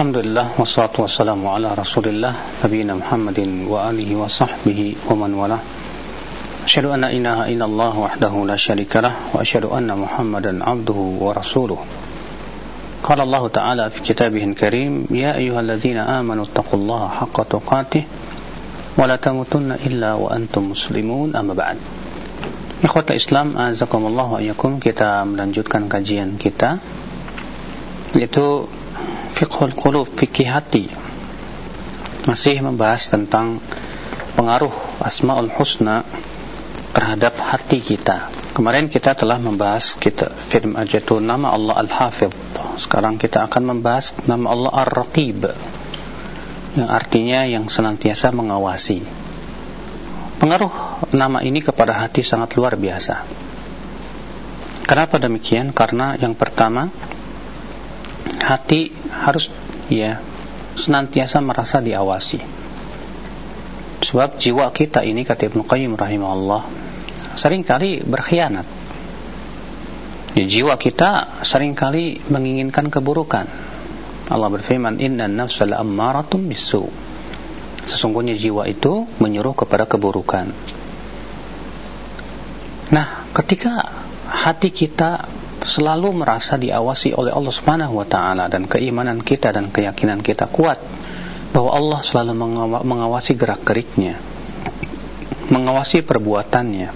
Alhamdulillah wassalatu wassalamu ala Rasulillah nabiyina Muhammadin wa alihi wa sahbihi wa man wala. Asyhadu anna ilaha illallah wahdahu la syarikalah wa asyhadu anna Muhammadan abduhu wa rasuluh. Qala Allah Ta'ala fi kitabihil karim, ya ayyuhalladzina amanu taqullaha haqqa tuqatih wa la tamutunna illa wa antum muslimun amma ba'd. Ikhwatul Islam, azakumullah wa iyyakum, kita melanjutkan kajian kita yaitu fiqhul qulub fikih hati. Masih membahas tentang pengaruh asmaul husna terhadap hati kita. Kemarin kita telah membahas kita film aja itu nama Allah Al-Hafidh. Sekarang kita akan membahas nama Allah Ar-Raqib. Yang artinya yang senantiasa mengawasi. Pengaruh nama ini kepada hati sangat luar biasa. Kenapa demikian? Karena yang pertama hati harus ya senantiasa merasa diawasi. Sebab jiwa kita ini kata Ibnu Qayyim rahimahullah sering kali berkhianat. Ya, jiwa kita sering kali menginginkan keburukan. Allah berfirman, "Inna nafsa la'ammaratum bisu." Sesungguhnya jiwa itu menyuruh kepada keburukan. Nah, ketika hati kita selalu merasa diawasi oleh Allah Subhanahu wa taala dan keimanan kita dan keyakinan kita kuat bahwa Allah selalu mengawasi gerak-geriknya, mengawasi perbuatannya.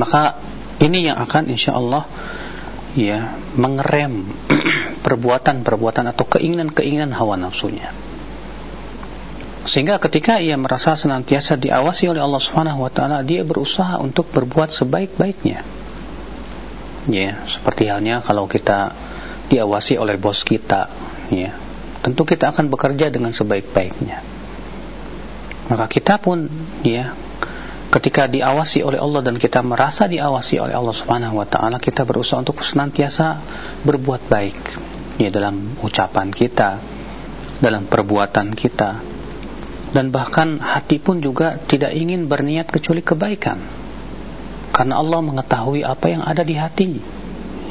Maka ini yang akan insya Allah ya mengerem perbuatan-perbuatan atau keinginan-keinginan hawa nafsunya. Sehingga ketika ia merasa senantiasa diawasi oleh Allah Subhanahu wa taala, dia berusaha untuk berbuat sebaik-baiknya ya seperti halnya kalau kita diawasi oleh bos kita ya. Tentu kita akan bekerja dengan sebaik-baiknya. Maka kita pun ya ketika diawasi oleh Allah dan kita merasa diawasi oleh Allah Subhanahu wa taala kita berusaha untuk senantiasa berbuat baik ya dalam ucapan kita dalam perbuatan kita. Dan bahkan hati pun juga tidak ingin berniat kecuali kebaikan karena Allah mengetahui apa yang ada di hati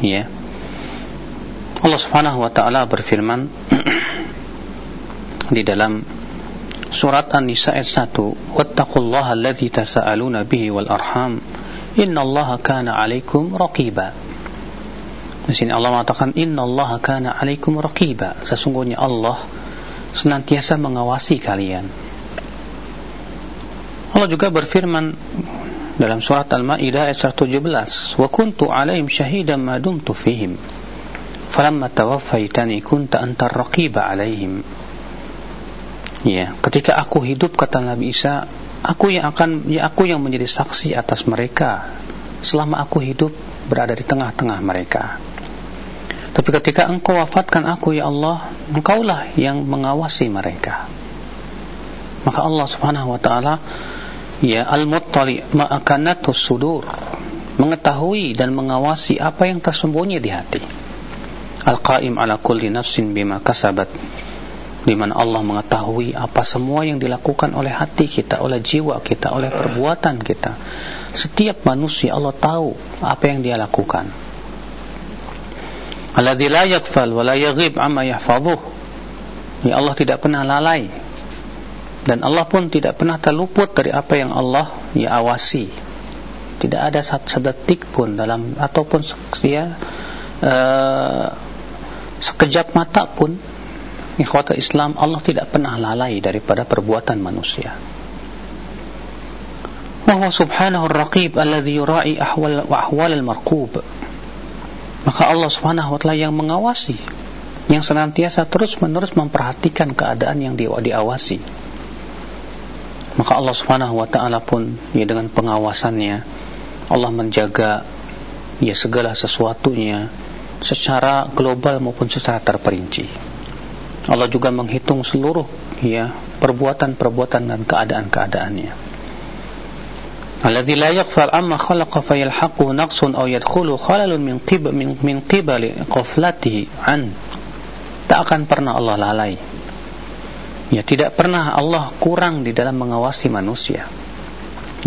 ya. Allah Subhanahu wa taala berfirman di dalam surat An-Nisa ayat 1 wattaqullaha alladzi tasaaluna bihi wal arham innallaha kana 'alaikum raqiba. Di sini Allah mengatakan innallaha kana 'alaikum raqiba. Sesungguhnya Allah senantiasa mengawasi kalian. Allah juga berfirman dalam surat Al-Maidah ayat 117 wa kuntu alaihim syahidan ma dumtu fihim falamma tawaffaitani kunta antar raqiba alaihim. Ya ketika aku hidup kata Nabi Isa aku yang akan ya aku yang menjadi saksi atas mereka selama aku hidup berada di tengah-tengah mereka. Tapi ketika engkau wafatkan aku ya Allah engkaulah yang mengawasi mereka. Maka Allah Subhanahu wa taala ya al-muttali ma'akanatus sudur mengetahui dan mengawasi apa yang tersembunyi di hati al-qaim ala kulli nafsin bima kasabat di mana Allah mengetahui apa semua yang dilakukan oleh hati kita, oleh jiwa kita, oleh perbuatan kita. Setiap manusia Allah tahu apa yang dia lakukan. Alladzi la yaghfal wa la yaghib amma yahfazuh. Ya Allah tidak pernah lalai dan Allah pun tidak pernah terluput dari apa yang Allah ya awasi tidak ada sedetik pun dalam ataupun ya uh, sekejap mata pun ikhwata Islam Allah tidak pernah lalai daripada perbuatan manusia. Wa subhanahu ar-raqib alladhi yura'i ahwal wa ahwal al-marqub. Maka Allah subhanahu wa ta'ala yang mengawasi yang senantiasa terus-menerus memperhatikan keadaan yang diawasi maka Allah Subhanahu wa taala pun ya dengan pengawasannya Allah menjaga ya segala sesuatunya secara global maupun secara terperinci. Allah juga menghitung seluruh ya perbuatan-perbuatan dan keadaan-keadaannya. Alladzi la yaghfal amma khalaqa fayalhaquhu naqsun aw yadkhulu khalalun min qib min, min qaflatihi an. Tak akan pernah Allah lalai Ya tidak pernah Allah kurang di dalam mengawasi manusia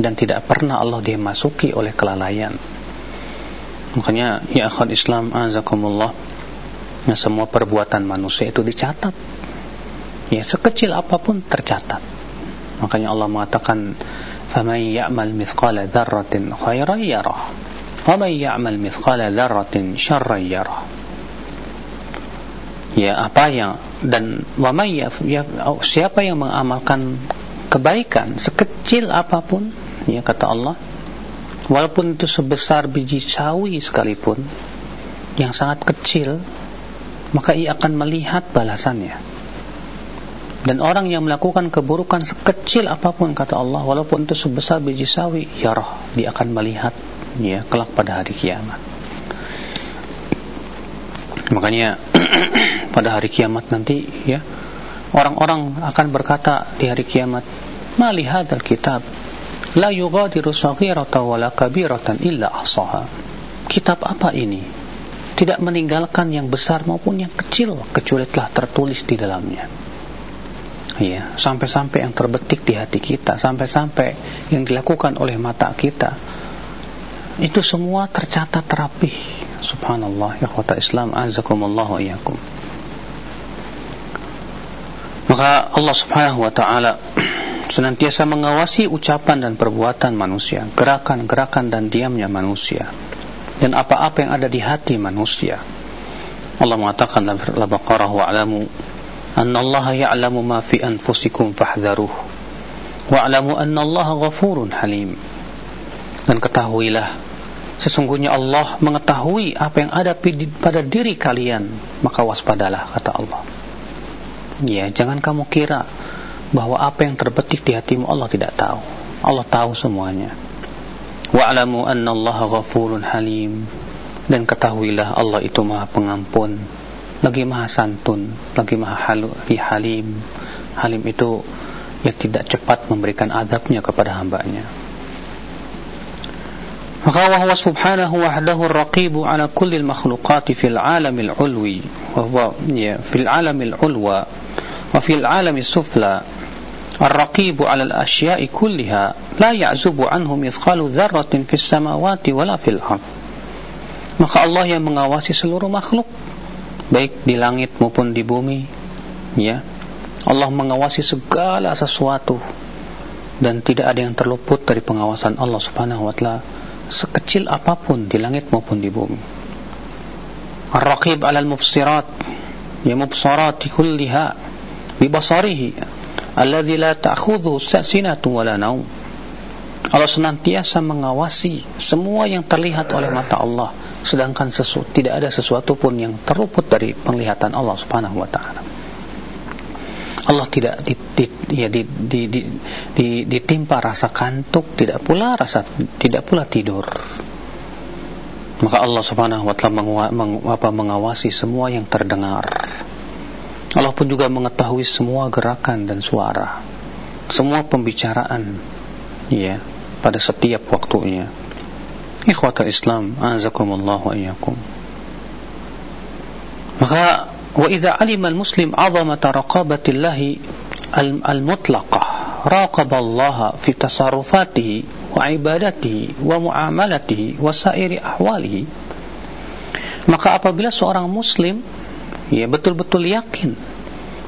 dan tidak pernah Allah dimasuki oleh kelalaian. Makanya ya akhwat Islam azakumullah Ya, semua perbuatan manusia itu dicatat. Ya, sekecil apa pun tercatat. Makanya Allah mengatakan, "Faman ya'mal mithqala dzarratin khairan yarah, wa man ya'mal mithqala dzarratin syarran yarah." Ya, apa yang dan wa ya, ya, siapa yang mengamalkan kebaikan sekecil apa pun, ya kata Allah, walaupun itu sebesar biji sawi sekalipun, yang sangat kecil, maka ia akan melihat balasannya. Dan orang yang melakukan keburukan sekecil apa pun kata Allah, walaupun itu sebesar biji sawi, ya roh, dia akan melihat ya kelak pada hari kiamat. Makanya pada hari kiamat nanti ya orang-orang akan berkata di hari kiamat, "Ma li hadzal kitab la yughadiru saghiratan wala kabiratan illa ahsaha." Kitab apa ini? tidak meninggalkan yang besar maupun yang kecil kecuali telah tertulis di dalamnya. Ya, sampai-sampai yang terbetik di hati kita, sampai-sampai yang dilakukan oleh mata kita. Itu semua tercatat rapih. Subhanallah, ya Islam, azakumullah wa iyakum. Maka Allah Subhanahu wa taala senantiasa mengawasi ucapan dan perbuatan manusia, gerakan-gerakan dan diamnya manusia dan apa-apa yang ada di hati manusia. Allah mengatakan dalam Al-Baqarah wa'lamu anna Allah ya'lamu ma fi anfusikum fahdharuh wa'lamu anna Allah ghafurun halim. Dan ketahuilah sesungguhnya Allah mengetahui apa yang ada pada diri kalian, maka waspadalah kata Allah. Ya, jangan kamu kira bahwa apa yang terbetik di hatimu Allah tidak tahu. Allah tahu semuanya. Wa'lamu anna Allah ghafurun halim dan ketahuilah Allah itu Maha Pengampun, lagi Maha Santun, lagi Maha halu, Halim. Halim itu yang tidak cepat memberikan adabnya kepada hambanya. Wahdahu raqibu ala kulli al-makhluqati fil alamil ulwi wa huwa ya fil alamil ulwa wa fil alamil sufla الرقيب على الأشياء كلها لا يعزب عنه مثقال ذرة في السماوات ولا في الأرض maka Allah yang mengawasi seluruh makhluk baik di langit maupun di bumi ya Allah mengawasi segala sesuatu dan tidak ada yang terluput dari pengawasan Allah Subhanahu wa taala sekecil apapun di langit maupun di bumi Ar-Raqib 'ala al-mubsirat ya mubsarati kulliha bi basarihi alladzi la ta'khudhu sinatun wala naum Allah senantiasa mengawasi semua yang terlihat oleh mata Allah. Sedangkan sesu, tidak ada sesuatu pun yang terluput dari penglihatan Allah Subhanahu wa taala. Allah tidak di, di, ya, di, di, di, di, ditimpa rasa kantuk, tidak pula rasa tidak pula tidur. Maka Allah Subhanahu wa taala mengawasi semua yang terdengar Allah pun juga mengetahui semua gerakan dan suara, semua pembicaraan, ya, pada setiap waktunya. Ikhwata Islam, azakumullah wa iyyakum. Maka wa idza alima al-muslim 'azamata raqabatillahi al-mutlaqah raqaba Allah fi tasarrufatihi wa ibadatihi wa muamalatihi wa sairi ahwalihi maka apabila seorang muslim ya betul-betul yakin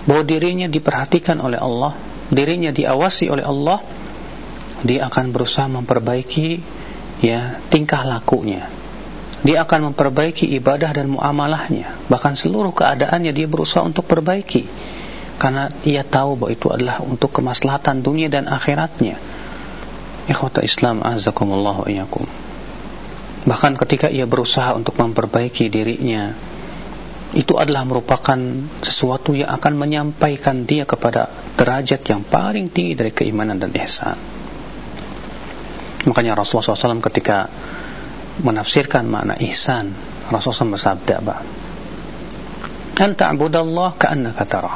bahwa dirinya diperhatikan oleh Allah, dirinya diawasi oleh Allah, dia akan berusaha memperbaiki ya tingkah lakunya. Dia akan memperbaiki ibadah dan muamalahnya, bahkan seluruh keadaannya dia berusaha untuk perbaiki karena ia tahu bahwa itu adalah untuk kemaslahatan dunia dan akhiratnya. Ikhwata Islam azakumullah wa. Bahkan ketika ia berusaha untuk memperbaiki dirinya, itu adalah merupakan sesuatu yang akan menyampaikan dia kepada derajat yang paling tinggi dari keimanan dan ihsan. Makanya Rasulullah SAW ketika menafsirkan makna ihsan, Rasulullah SAW bersabda? Anta abudallah ka'annaka tara.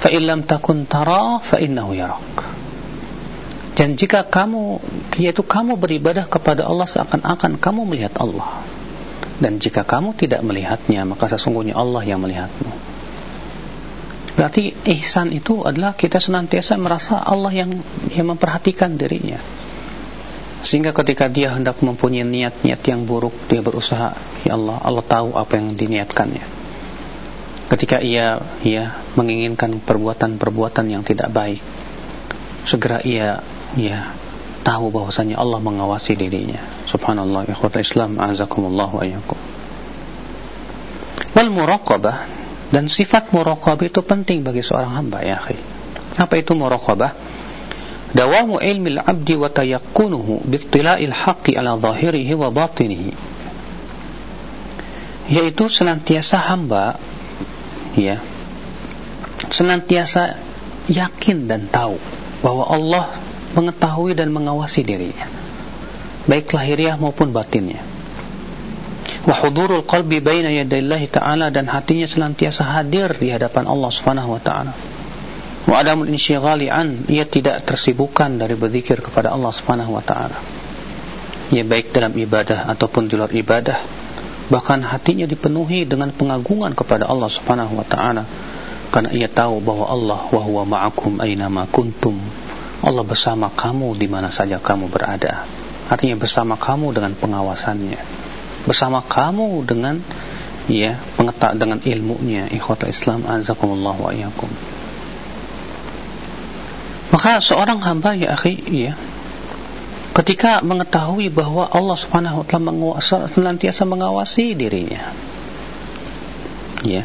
Fa illam takun tara fa innahu yarak. Dan jika kamu yaitu kamu beribadah kepada Allah seakan-akan kamu melihat Allah dan jika kamu tidak melihatnya maka sesungguhnya Allah yang melihatmu berarti ihsan itu adalah kita senantiasa merasa Allah yang yang memperhatikan dirinya Sehingga ketika dia hendak mempunyai niat-niat yang buruk, dia berusaha, ya Allah, Allah tahu apa yang diniatkannya. Ketika ia ya menginginkan perbuatan-perbuatan yang tidak baik, segera ia ya tahu bahwasanya Allah mengawasi dirinya. Subhanallah, ikhwatul Islam, azakumullah wa iyyakum. Wal muraqabah dan sifat muraqabah itu penting bagi seorang hamba ya akhi. Apa itu muraqabah? dawamu ilmi al-abdi wa tayakkunuhu bittila'il haqqi ala zahirihi wa batinihi yaitu senantiasa hamba ya senantiasa yakin dan tahu bahwa Allah mengetahui dan mengawasi dirinya. Baik lahiriah maupun batinnya. Wa hudurul qalbi baina yadayillahi ta'ala dan hatinya senantiasa hadir di hadapan Allah Subhanahu wa ta'ala. Wa adamul insyighali an ia tidak tersibukkan dari berzikir kepada Allah Subhanahu wa taala. Ya baik dalam ibadah ataupun di luar ibadah bahkan hatinya dipenuhi dengan pengagungan kepada Allah Subhanahu wa taala. Karena ia tahu bahwa Allah wa huwa ma'akum aina ma kuntum Allah bersama kamu di mana saja kamu berada. Artinya bersama kamu dengan pengawasannya. Bersama kamu dengan ya pengetak dengan ilmunya ikhwatul Islam azakumullah wa maka seorang hamba ya akhi ya ketika mengetahui bahwa Allah Subhanahu wa taala senantiasa mengawasi dirinya ya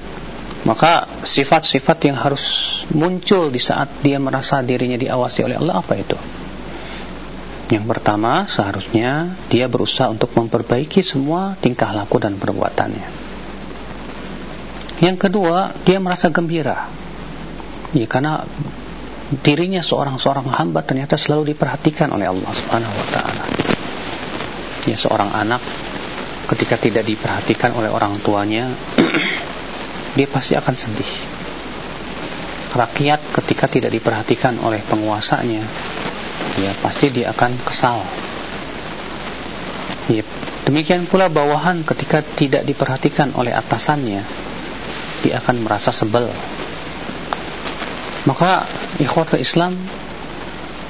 maka sifat-sifat yang harus muncul di saat dia merasa dirinya diawasi oleh Allah apa itu? Yang pertama seharusnya dia berusaha untuk memperbaiki semua tingkah laku dan perbuatannya. Yang kedua dia merasa gembira. Ya karena dirinya seorang-seorang hamba ternyata selalu diperhatikan oleh Allah Subhanahu wa taala. Ya seorang anak ketika tidak diperhatikan oleh orang tuanya dia pasti akan sedih. Rakyat ketika tidak diperhatikan oleh penguasanya ya pasti dia akan kesal. Ya, demikian pula bawahan ketika tidak diperhatikan oleh atasannya dia akan merasa sebel maka ikhwat Islam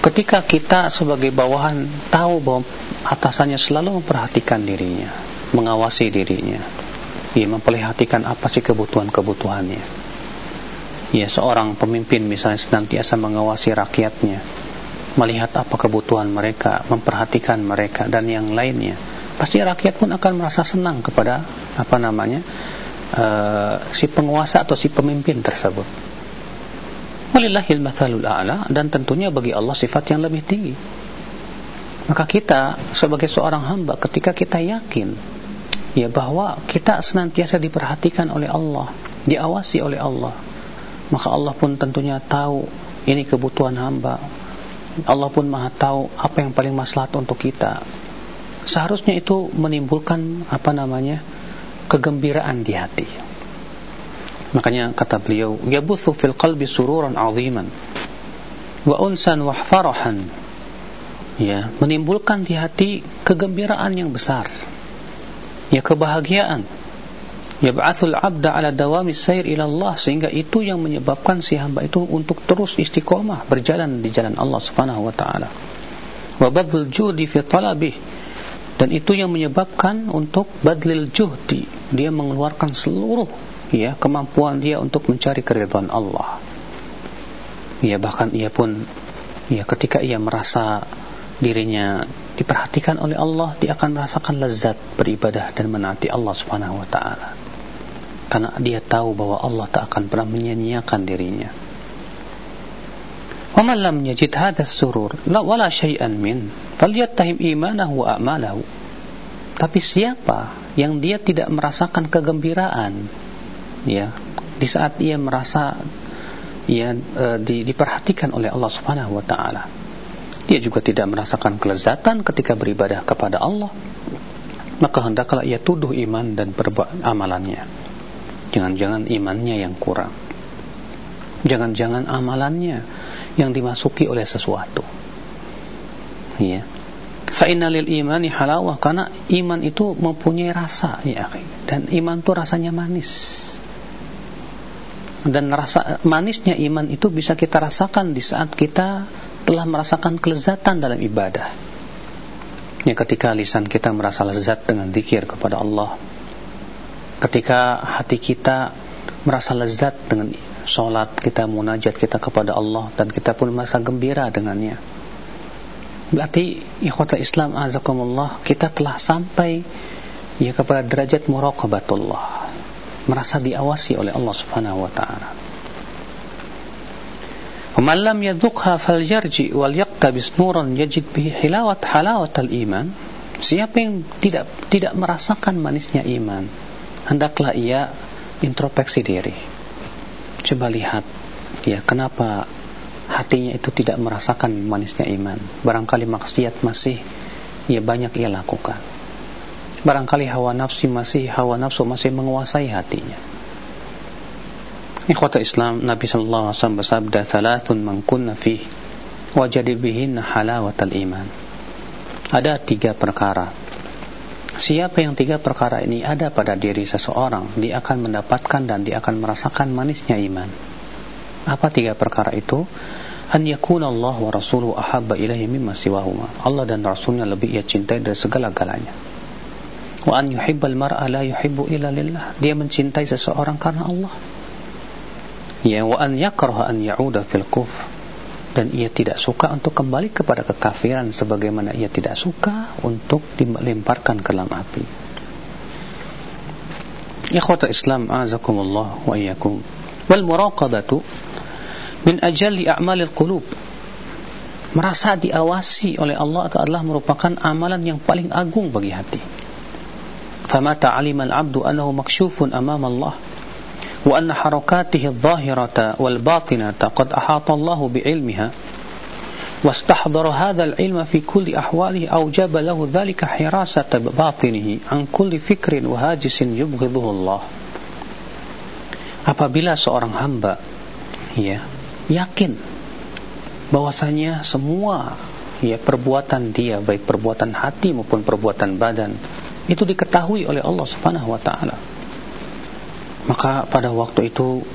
ketika kita sebagai bawahan tahu bahwa atasannya selalu memperhatikan dirinya, mengawasi dirinya, ia memperhatikan apa sih kebutuhan-kebutuhannya. Ya, seorang pemimpin misalnya senantiasa mengawasi rakyatnya, melihat apa kebutuhan mereka, memperhatikan mereka dan yang lainnya. Pasti rakyat pun akan merasa senang kepada apa namanya uh, si penguasa atau si pemimpin tersebut. Walillahil mathalul a'la dan tentunya bagi Allah sifat yang lebih tinggi. Maka kita sebagai seorang hamba ketika kita yakin ya bahwa kita senantiasa diperhatikan oleh Allah, diawasi oleh Allah, maka Allah pun tentunya tahu ini kebutuhan hamba. Allah pun Maha tahu apa yang paling maslahat untuk kita. Seharusnya itu menimbulkan apa namanya? kegembiraan di hati. Makanya kata beliau, yabuthu fil qalbi sururan aziman wa unsan wa farahan. Ya, menimbulkan di hati kegembiraan yang besar. Ya kebahagiaan. Yab'athul 'abda 'ala dawami sayr ila Allah sehingga itu yang menyebabkan si hamba itu untuk terus istiqomah berjalan di jalan Allah Subhanahu wa taala. Wa badlul judi fi talabih dan itu yang menyebabkan untuk badlil juhdi dia mengeluarkan seluruh ya kemampuan dia untuk mencari keridhaan Allah. Ya bahkan ia pun ya ketika ia merasa dirinya diperhatikan oleh Allah, dia akan merasakan lezat beribadah dan menaati Allah Subhanahu wa taala. Karena dia tahu bahwa Allah tak akan pernah menyia-nyiakan dirinya. ومن لم يجد هذا السرور لا ولا شيئا من فليتهم إيمانه وأعماله tapi siapa yang dia tidak merasakan kegembiraan ya di saat ia merasa ya e, di, diperhatikan oleh Allah Subhanahu wa taala. dia juga tidak merasakan kelezatan ketika beribadah kepada Allah. Maka hendaklah ia tuduh iman dan amalannya. Jangan-jangan imannya yang kurang. Jangan-jangan amalannya yang dimasuki oleh sesuatu. Ya. Fa lil imani halawah karena iman itu mempunyai rasa ya dan iman itu rasanya manis dan rasa manisnya iman itu bisa kita rasakan di saat kita telah merasakan kelezatan dalam ibadah. Ya ketika lisan kita merasa lezat dengan zikir kepada Allah. Ketika hati kita merasa lezat dengan sholat kita, munajat kita kepada Allah dan kita pun merasa gembira dengannya. Berarti ikhwata Islam azakumullah kita telah sampai ya kepada derajat muraqabatullah. Merasa diawasi oleh Allah Subhanahu wa taala. ومن لم يذقها فليرجع وليقتبس نورا يجد به حلاوة حلاوة الإيمان Siapa yang tidak tidak merasakan manisnya iman, hendaklah ia introspeksi diri. Coba lihat, ya kenapa hatinya itu tidak merasakan manisnya iman. Barangkali maksiat masih ya banyak ia lakukan. Barangkali hawa nafsu masih hawa nafsu masih menguasai hatinya. Ikhwata Islam Nabi sallallahu alaihi wasallam bersabda thalathun man kunna fih wajadi bihin halawatal iman. Ada tiga perkara. Siapa yang tiga perkara ini ada pada diri seseorang, dia akan mendapatkan dan dia akan merasakan manisnya iman. Apa tiga perkara itu? An yakuna Allah wa rasuluhu ahabba ilaihi mimma siwahuma. Allah dan Rasulnya lebih ia cintai dari segala-galanya. Wa an yuhibbal mar'a la yuhibbu illa lillah. Dia mencintai seseorang karena Allah ya wa an yakraha an ya'uda fil kufr dan ia tidak suka untuk kembali kepada kekafiran sebagaimana ia tidak suka untuk dilemparkan ke dalam api. Ikhwata Islam azakumullah wa iyyakum. Wal muraqabatu min ajali a'malil qulub. Merasa diawasi oleh Allah adalah merupakan amalan yang paling agung bagi hati. Famata 'alima al-'abdu annahu makshufun amama Allah وأن حركاته الظاهرة والباطنة قد أحاط الله بعلمها واستحضر هذا العلم في كل أحواله أوجب له ذلك حراسة باطنه عن كل فكر وهاجس يبغضه الله apabila seorang hamba ya yakin bahwasanya semua ya perbuatan dia baik perbuatan hati maupun perbuatan badan itu diketahui oleh Allah Subhanahu wa taala maka pada waktu itu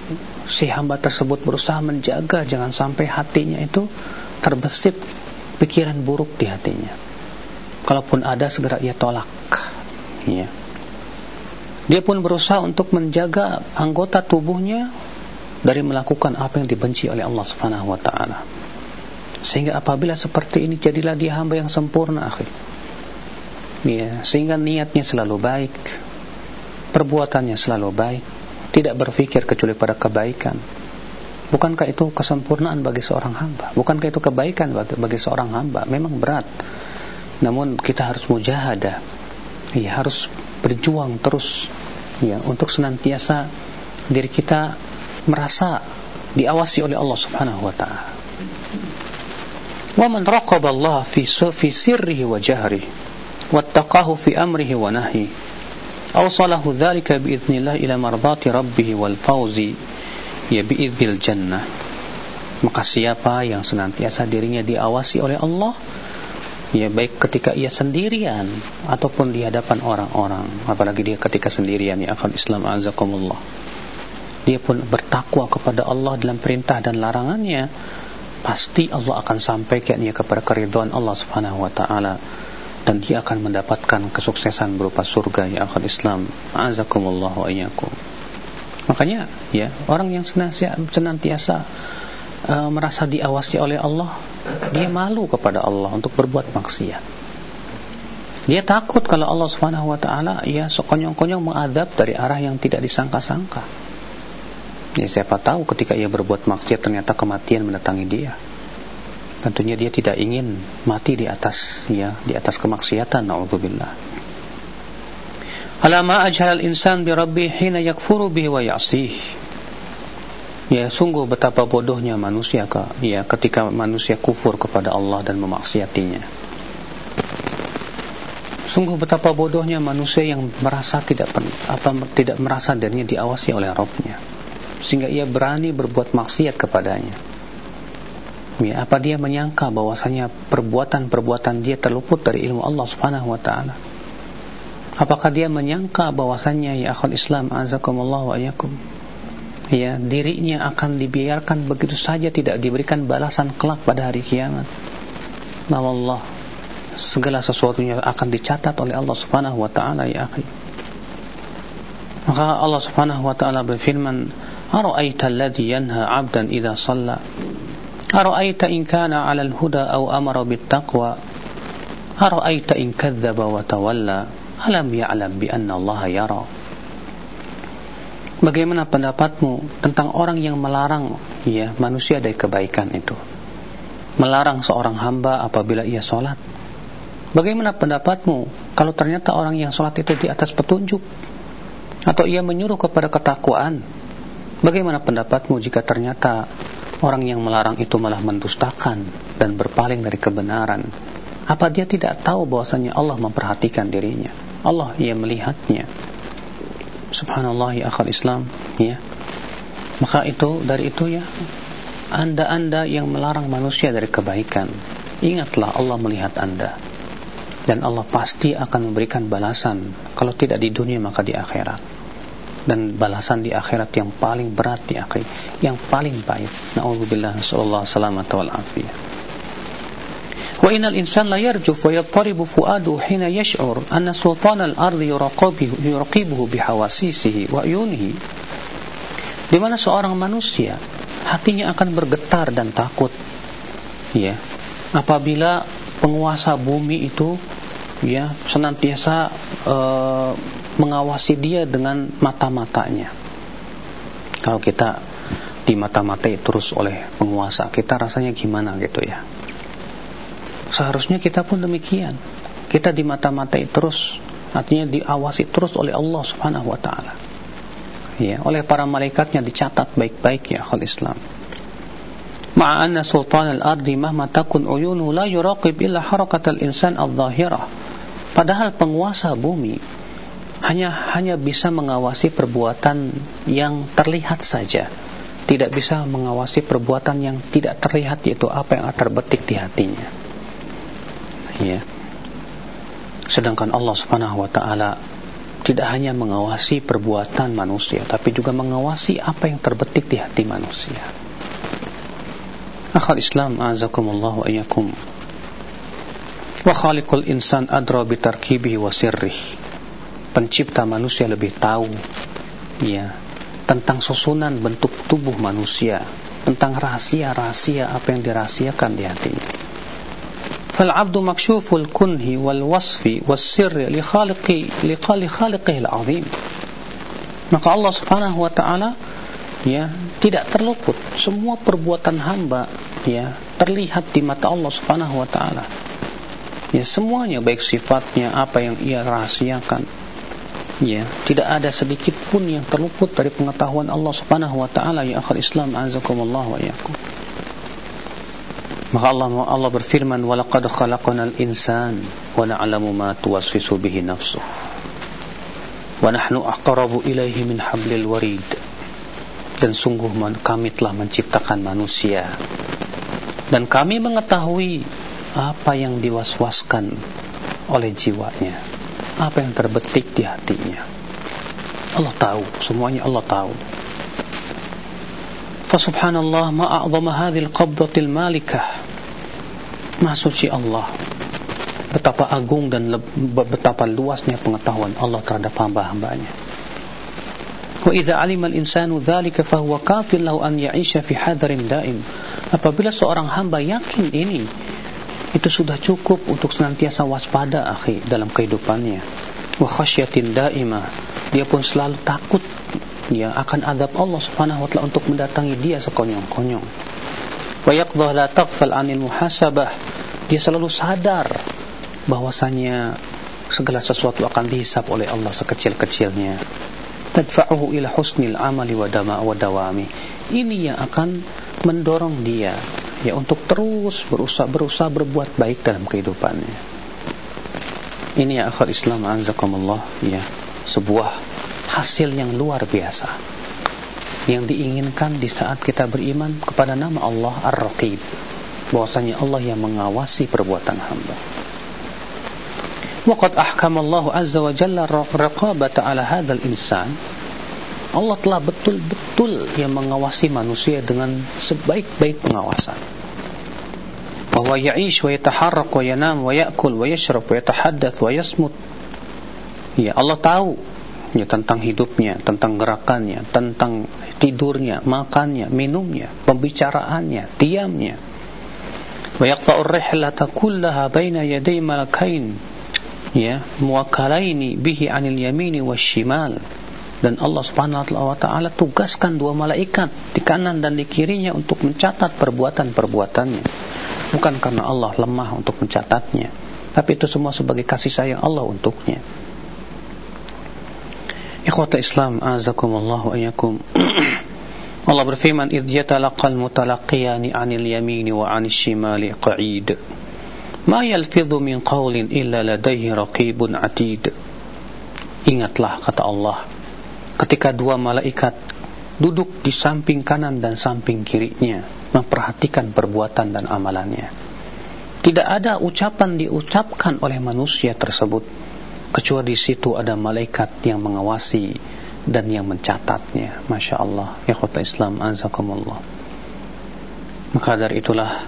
si hamba tersebut berusaha menjaga jangan sampai hatinya itu terbesit pikiran buruk di hatinya. Kalaupun ada segera ia tolak. Ya. Dia pun berusaha untuk menjaga anggota tubuhnya dari melakukan apa yang dibenci oleh Allah Subhanahu wa taala. Sehingga apabila seperti ini jadilah dia hamba yang sempurna akhir. Ya, sehingga niatnya selalu baik, perbuatannya selalu baik, tidak berpikir kecuali pada kebaikan. Bukankah itu kesempurnaan bagi seorang hamba? Bukankah itu kebaikan bagi, seorang hamba? Memang berat. Namun kita harus mujahadah. Ya, harus berjuang terus ya untuk senantiasa diri kita merasa diawasi oleh Allah Subhanahu wa taala. Wa man raqaba Allah fi fi sirrihi wa jahrihi wattaqahu fi amrihi wa nahyihi awsalahu dhalika biidznillah ila marbati rabbih wal fawzi. Ya jannah. Maka siapa yang senantiasa dirinya diawasi oleh Allah ya baik ketika ia sendirian ataupun di hadapan orang-orang. Apalagi dia ketika sendirian ya akan Islam azakumullah dia pun bertakwa kepada Allah dalam perintah dan larangannya. Pasti Allah akan sampaikan ia kepada keridhaan Allah Subhanahu wa taala dan dia akan mendapatkan kesuksesan berupa surga ya akhir Islam. Azakumullah wa makanya ya orang yang senantiasa, uh, merasa diawasi oleh Allah dia malu kepada Allah untuk berbuat maksiat. Dia takut kalau Allah Subhanahu wa taala ya sekonyong-konyong mengadab dari arah yang tidak disangka-sangka. Ya siapa tahu ketika ia berbuat maksiat ternyata kematian mendatangi dia tentunya dia tidak ingin mati di atas ya di atas kemaksiatan naudzubillah. Alama ajhal insan bi rabbih hina yakfuru bihi wa ya'sih. Ya sungguh betapa bodohnya manusia ke, ya ketika manusia kufur kepada Allah dan memaksiatinya. Sungguh betapa bodohnya manusia yang merasa tidak apa tidak merasa dirinya diawasi oleh Rabbnya. Sehingga ia berani berbuat maksiat kepadanya Ya, apa dia menyangka bahwasanya perbuatan-perbuatan dia terluput dari ilmu Allah Subhanahu wa taala? Apakah dia menyangka bahwasanya ya akhul Islam azakumullah wa ayakum ya dirinya akan dibiarkan begitu saja tidak diberikan balasan kelak pada hari kiamat? Nah Allah segala sesuatunya akan dicatat oleh Allah Subhanahu wa taala ya akhi. Maka Allah Subhanahu wa taala berfirman, "Ara'aita alladhi yanha 'abdan idza shalla? Kana 'ala al-huda aw amara bit-taqwa? Ara'aita in kadzdzaba wa tawalla? Alam ya'lam bi anna Allah yara?" Bagaimana pendapatmu tentang orang yang melarang ya manusia dari kebaikan itu? Melarang seorang hamba apabila ia sholat. Bagaimana pendapatmu kalau ternyata orang yang sholat itu di atas petunjuk? Atau ia menyuruh kepada ketakwaan? Bagaimana pendapatmu jika ternyata orang yang melarang itu malah mendustakan dan berpaling dari kebenaran? Apa dia tidak tahu bahwasanya Allah memperhatikan dirinya? Allah ia melihatnya. Subhanallah ya akhal Islam ya. Maka itu dari itu ya anda-anda yang melarang manusia dari kebaikan ingatlah Allah melihat anda. Dan Allah pasti akan memberikan balasan. Kalau tidak di dunia maka di akhirat dan balasan di akhirat yang paling berat di akhirat yang paling pahit naudzubillah sallallahu alaihi wasallam wa innal insan la yarju wa yattaribu fuadu hina yash'ur anna sultan al-ard yuraqibuhu yuraqibuhu bihawasisihi wa ayunihi. Di mana seorang manusia hatinya akan bergetar dan takut. Ya apabila penguasa bumi itu ya senantiasa uh, mengawasi dia dengan mata-matanya kalau kita di mata-matai terus oleh penguasa kita rasanya gimana gitu ya Seharusnya kita pun demikian. Kita di mata-matai terus, artinya diawasi terus oleh Allah Subhanahu wa taala. Ya, oleh para malaikatnya dicatat baik-baik ya khal Islam. Ma'a anna sultan al-ardi mahma takun uyunu la yuraqib illa harakat al-insan al-zahirah. Padahal penguasa bumi hanya hanya bisa mengawasi perbuatan yang terlihat saja. Tidak bisa mengawasi perbuatan yang tidak terlihat yaitu apa yang terbetik di hatinya. Ya sedangkan Allah Subhanahu wa taala tidak hanya mengawasi perbuatan manusia tapi juga mengawasi apa yang terbetik di hati manusia. Akhal Islam azakumullah wa wa khaliqul insan adra bi tarkibihi wa sirrih pencipta manusia lebih tahu ya tentang susunan bentuk tubuh manusia, tentang rahasia-rahasia apa yang dirahasiakan di hatinya. Fal abdu makshuful kunhi wal wasfi was sirr li khaliqi li khaliqihi al azim. Maka Allah Subhanahu wa taala ya tidak terluput semua perbuatan hamba ya terlihat di mata Allah Subhanahu wa taala. Ya semuanya baik sifatnya apa yang ia rahasiakan ya tidak ada sedikit pun yang terluput dari pengetahuan Allah Subhanahu wa taala ya akhir Islam azakumullah wa iyyakum Maka Allah Allah berfirman, "Walaqad khalaqnal insan wa na'lamu ma tuwaswisu bihi nafsuh." Wa nahnu aqrabu ilaihi min hablil warid. Dan sungguh kami telah menciptakan manusia dan kami mengetahui apa yang diwaswaskan oleh jiwanya, apa yang terbetik di hatinya. Allah tahu, semuanya Allah tahu. Fasubhanallah ma a'zama hadhil qabdatil malikah Maha suci Allah Betapa agung dan betapa luasnya pengetahuan Allah terhadap hamba-hambanya Wa idza alima al-insanu dzalika fahuwa kafin lahu an ya'isha fi hadarin daim Apabila seorang hamba yakin ini itu sudah cukup untuk senantiasa waspada akhi dalam kehidupannya. Wa khasyatin daimah dia pun selalu takut ya akan azab Allah Subhanahu wa taala untuk mendatangi dia sekonyong-konyong. Wa yaqdha la taghfal 'anil muhasabah. Dia selalu sadar bahwasanya segala sesuatu akan dihisap oleh Allah sekecil-kecilnya. Tadfa'uhu ila husnil amali wa dama wa dawami. Ini yang akan mendorong dia ya untuk terus berusaha berusaha berbuat baik dalam kehidupannya. Ini ya akhir Islam anzakumullah ya. Sebuah hasil yang luar biasa. Yang diinginkan di saat kita beriman kepada nama Allah Ar-Raqib. Bahwasanya Allah yang mengawasi perbuatan hamba. Waqad ahkam Allah azza wa jalla raqabata ala hadzal insan Allah telah betul-betul yang mengawasi manusia dengan sebaik-baik pengawasan. Wa bahwa ya'ish wa yataharrak wa yanam wa ya'kul wa yashrab wa yatahaddath wa yasmut. Ya Allah tahu ya tentang hidupnya tentang gerakannya tentang tidurnya makannya minumnya pembicaraannya diamnya. Wa yaqta'u ar-rihlata kullaha baina yaday malakain ya muwakkalaini bihi 'anil yamini washimal dan Allah Subhanahu wa taala tugaskan dua malaikat di kanan dan di kirinya untuk mencatat perbuatan-perbuatannya. Bukan karena Allah lemah untuk mencatatnya, tapi itu semua sebagai kasih sayang Allah untuknya. Ikhwata Islam, azakumullah wa iyyakum. Allah berfirman, "Idh yatalaqal mutalaqiyani 'anil yamini wa 'anil shimali qa'id." Ma yalfidhu min qawlin illa ladayhi raqibun 'atid. Ingatlah kata Allah ketika dua malaikat duduk di samping kanan dan samping kirinya memperhatikan perbuatan dan amalannya. Tidak ada ucapan diucapkan oleh manusia tersebut kecuali di situ ada malaikat yang mengawasi dan yang mencatatnya. Masya Allah, ya Islam, azakumullah. Maka dari itulah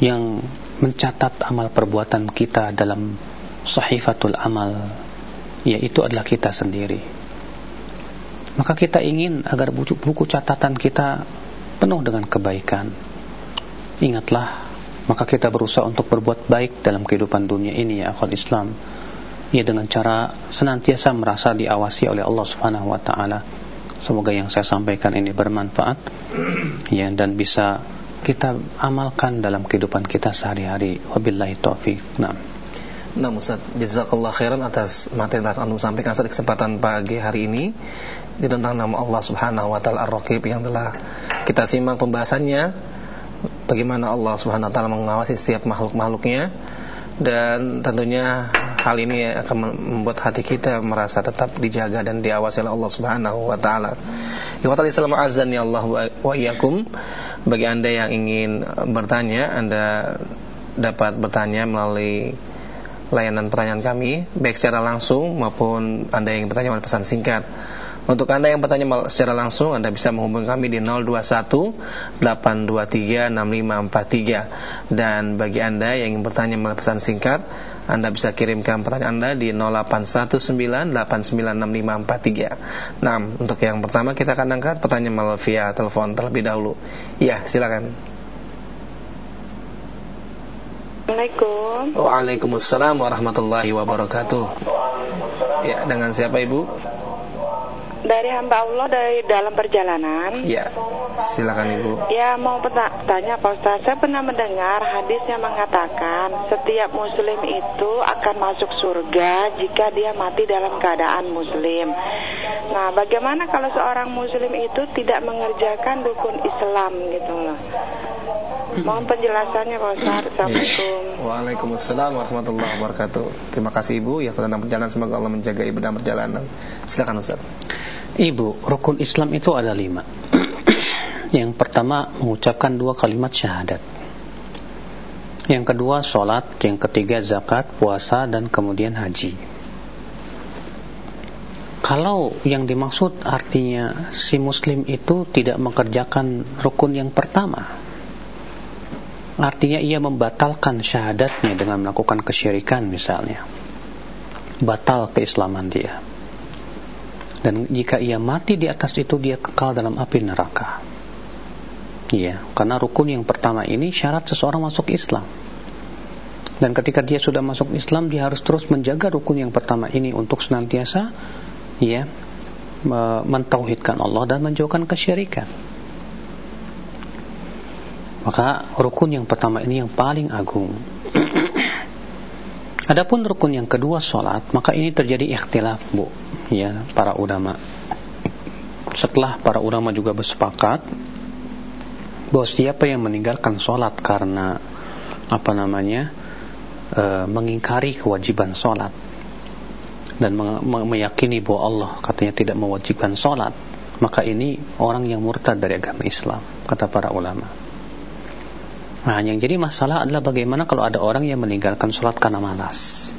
yang mencatat amal perbuatan kita dalam sahifatul amal, yaitu adalah kita sendiri maka kita ingin agar buku, buku catatan kita penuh dengan kebaikan. Ingatlah, maka kita berusaha untuk berbuat baik dalam kehidupan dunia ini ya akhwat Islam. Ya dengan cara senantiasa merasa diawasi oleh Allah Subhanahu wa taala. Semoga yang saya sampaikan ini bermanfaat ya dan bisa kita amalkan dalam kehidupan kita sehari-hari. Wabillahi taufik. Nah. Nah Ustaz, jazakallah khairan atas materi yang Anda sampaikan pada kesempatan pagi hari ini Ini tentang nama Allah subhanahu wa ta'ala Ar-Raqib yang telah kita simak pembahasannya. Bagaimana Allah subhanahu wa ta'ala mengawasi setiap makhluk-makhluknya. Dan tentunya hal ini akan membuat hati kita merasa tetap dijaga dan diawasi oleh Allah subhanahu wa ta'ala. Ikhwatal Islam azan ya Allah wa iyakum Bagi anda yang ingin bertanya Anda dapat bertanya melalui layanan pertanyaan kami baik secara langsung maupun Anda yang bertanya melalui pesan singkat. Untuk Anda yang bertanya secara langsung Anda bisa menghubungi kami di 021 823 6543 dan bagi Anda yang ingin bertanya melalui pesan singkat anda bisa kirimkan pertanyaan Anda di 0819896543. Nah, untuk yang pertama kita akan angkat pertanyaan melalui via telepon terlebih dahulu. Iya, silakan. Assalamualaikum. Waalaikumsalam warahmatullahi wabarakatuh. Ya, dengan siapa Ibu? Dari hamba Allah dari dalam perjalanan. Ya, silakan Ibu. Ya, mau bertanya Pak Ustaz, saya pernah mendengar hadis yang mengatakan setiap muslim itu akan masuk surga jika dia mati dalam keadaan muslim. Nah, bagaimana kalau seorang muslim itu tidak mengerjakan rukun Islam gitu loh? Mohon penjelasannya Pak Ustaz. Assalamualaikum. Waalaikumsalam warahmatullahi wabarakatuh. Terima kasih Ibu yang sedang berjalan semoga Allah menjaga Ibu dalam perjalanan. Silakan Ustaz. Ibu, rukun Islam itu ada lima. Yang pertama mengucapkan dua kalimat syahadat. Yang kedua sholat, yang ketiga zakat, puasa dan kemudian haji. Kalau yang dimaksud artinya si muslim itu tidak mengerjakan rukun yang pertama, Artinya ia membatalkan syahadatnya dengan melakukan kesyirikan misalnya. Batal keislaman dia. Dan jika ia mati di atas itu dia kekal dalam api neraka. Iya, karena rukun yang pertama ini syarat seseorang masuk Islam. Dan ketika dia sudah masuk Islam, dia harus terus menjaga rukun yang pertama ini untuk senantiasa ya mentauhidkan Allah dan menjauhkan kesyirikan. Maka rukun yang pertama ini yang paling agung. Adapun rukun yang kedua sholat, maka ini terjadi ikhtilaf bu, ya para ulama. Setelah para ulama juga bersepakat bahwa siapa yang meninggalkan sholat karena apa namanya e, mengingkari kewajiban sholat dan meyakini bahwa Allah katanya tidak mewajibkan sholat, maka ini orang yang murtad dari agama Islam, kata para ulama. Nah, yang jadi masalah adalah bagaimana kalau ada orang yang meninggalkan sholat karena malas.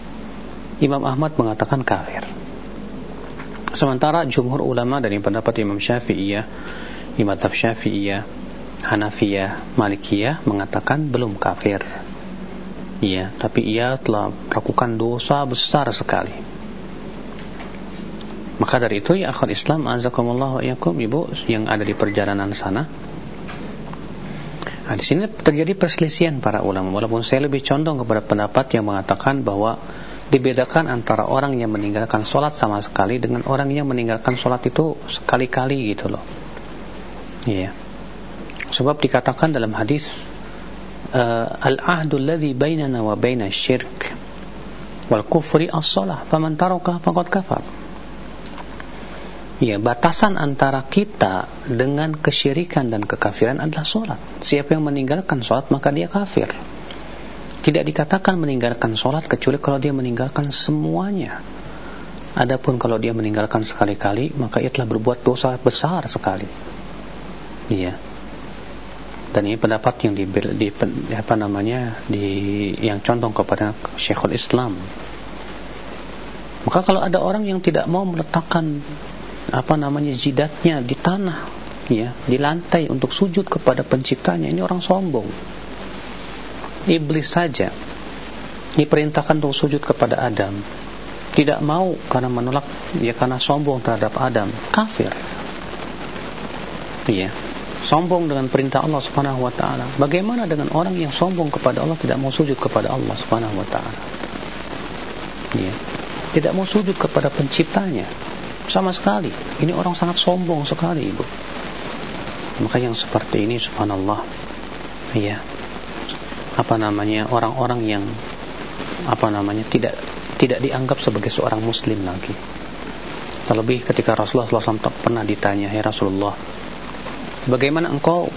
Imam Ahmad mengatakan kafir. Sementara jumhur ulama dari pendapat Imam Syafi'iyah, Imam Syafi'iyah, Hanafiyah, Malikiyah mengatakan belum kafir. Ya, tapi ia telah melakukan dosa besar sekali. Maka dari itu ya akhir Islam azakumullah wa yakum ibu yang ada di perjalanan sana. Nah, di sini terjadi perselisihan para ulama walaupun saya lebih condong kepada pendapat yang mengatakan bahwa dibedakan antara orang yang meninggalkan sholat sama sekali dengan orang yang meninggalkan sholat itu sekali-kali gitu loh. Iya. Sebab dikatakan dalam hadis uh, al-ahdu alladhi bainana wa baina syirk wal kufri as-salah faman taraka faqad kafar. Ya, batasan antara kita dengan kesyirikan dan kekafiran adalah sholat. Siapa yang meninggalkan sholat maka dia kafir. Tidak dikatakan meninggalkan sholat kecuali kalau dia meninggalkan semuanya. Adapun kalau dia meninggalkan sekali-kali maka ia telah berbuat dosa besar sekali. Iya. Dan ini pendapat yang di, di apa namanya di yang condong kepada Syekhul Islam. Maka kalau ada orang yang tidak mau meletakkan apa namanya zidatnya di tanah ya di lantai untuk sujud kepada penciptanya. Ini orang sombong. Iblis saja diperintahkan untuk sujud kepada Adam. Tidak mau karena menolak ya karena sombong terhadap Adam. Kafir. Iya. Sombong dengan perintah Allah Subhanahu wa taala. Bagaimana dengan orang yang sombong kepada Allah tidak mau sujud kepada Allah Subhanahu wa taala? Iya. Tidak mau sujud kepada penciptanya sama sekali. Ini orang sangat sombong sekali, Ibu. Maka yang seperti ini subhanallah. Ya. Apa namanya? Orang-orang yang apa namanya? tidak tidak dianggap sebagai seorang muslim lagi. Terlebih ketika Rasulullah SAW pernah ditanya, "Hai Rasulullah, bagaimana engkau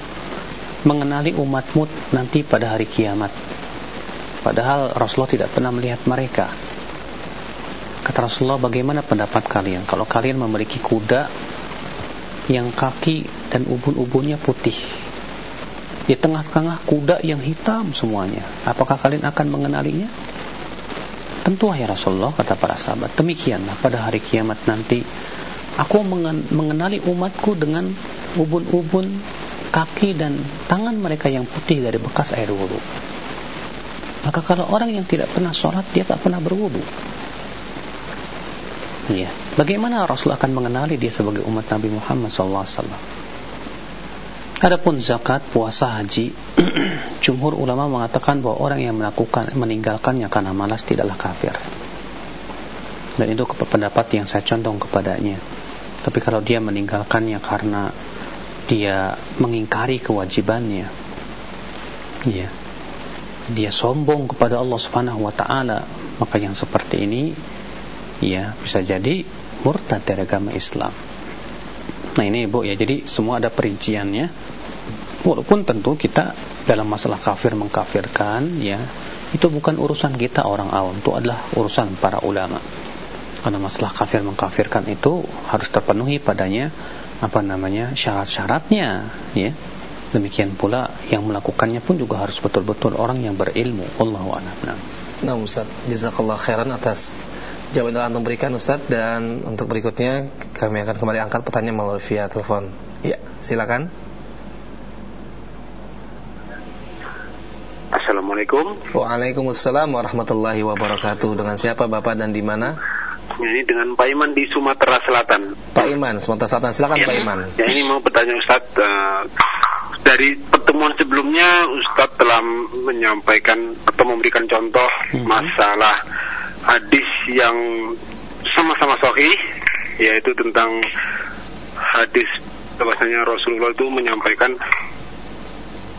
mengenali umatmu nanti pada hari kiamat?" Padahal Rasulullah tidak pernah melihat mereka. Kata Rasulullah, bagaimana pendapat kalian kalau kalian memiliki kuda yang kaki dan ubun-ubunnya putih? Di tengah-tengah kuda yang hitam semuanya. Apakah kalian akan mengenalinya? Tentu ya Rasulullah, kata para sahabat. Demikianlah pada hari kiamat nanti, aku mengenali umatku dengan ubun-ubun kaki dan tangan mereka yang putih dari bekas air wudhu. Maka kalau orang yang tidak pernah sholat, dia tak pernah berwudhu. Ya. Bagaimana Rasul akan mengenali dia sebagai umat Nabi Muhammad SAW? Adapun zakat, puasa, haji, jumhur ulama mengatakan bahwa orang yang melakukan meninggalkannya karena malas tidaklah kafir. Dan itu pendapat yang saya condong kepadanya. Tapi kalau dia meninggalkannya karena dia mengingkari kewajibannya, ya, dia sombong kepada Allah Subhanahu wa taala, maka yang seperti ini ya bisa jadi murtad dari agama Islam. Nah ini ibu ya, jadi semua ada perinciannya. Walaupun tentu kita dalam masalah kafir mengkafirkan ya itu bukan urusan kita orang awam, itu adalah urusan para ulama. Karena masalah kafir mengkafirkan itu harus terpenuhi padanya apa namanya syarat-syaratnya ya. Demikian pula yang melakukannya pun juga harus betul-betul orang yang berilmu. Allahu a'lam. Nah, Ustaz, jazakallah khairan atas jawaban yang antum berikan Ustaz dan untuk berikutnya kami akan kembali angkat pertanyaan melalui via telepon. Ya, silakan. Assalamualaikum. Waalaikumsalam warahmatullahi wabarakatuh. Dengan siapa Bapak dan di mana? Ini dengan Pak Iman di Sumatera Selatan. Pak Iman, Sumatera Selatan. Silakan ya, Pak Iman. Ya ini mau bertanya Ustaz uh, dari pertemuan sebelumnya Ustaz telah menyampaikan atau memberikan contoh hmm. masalah hadis yang sama-sama sahih yaitu tentang hadis bahwasanya Rasulullah itu menyampaikan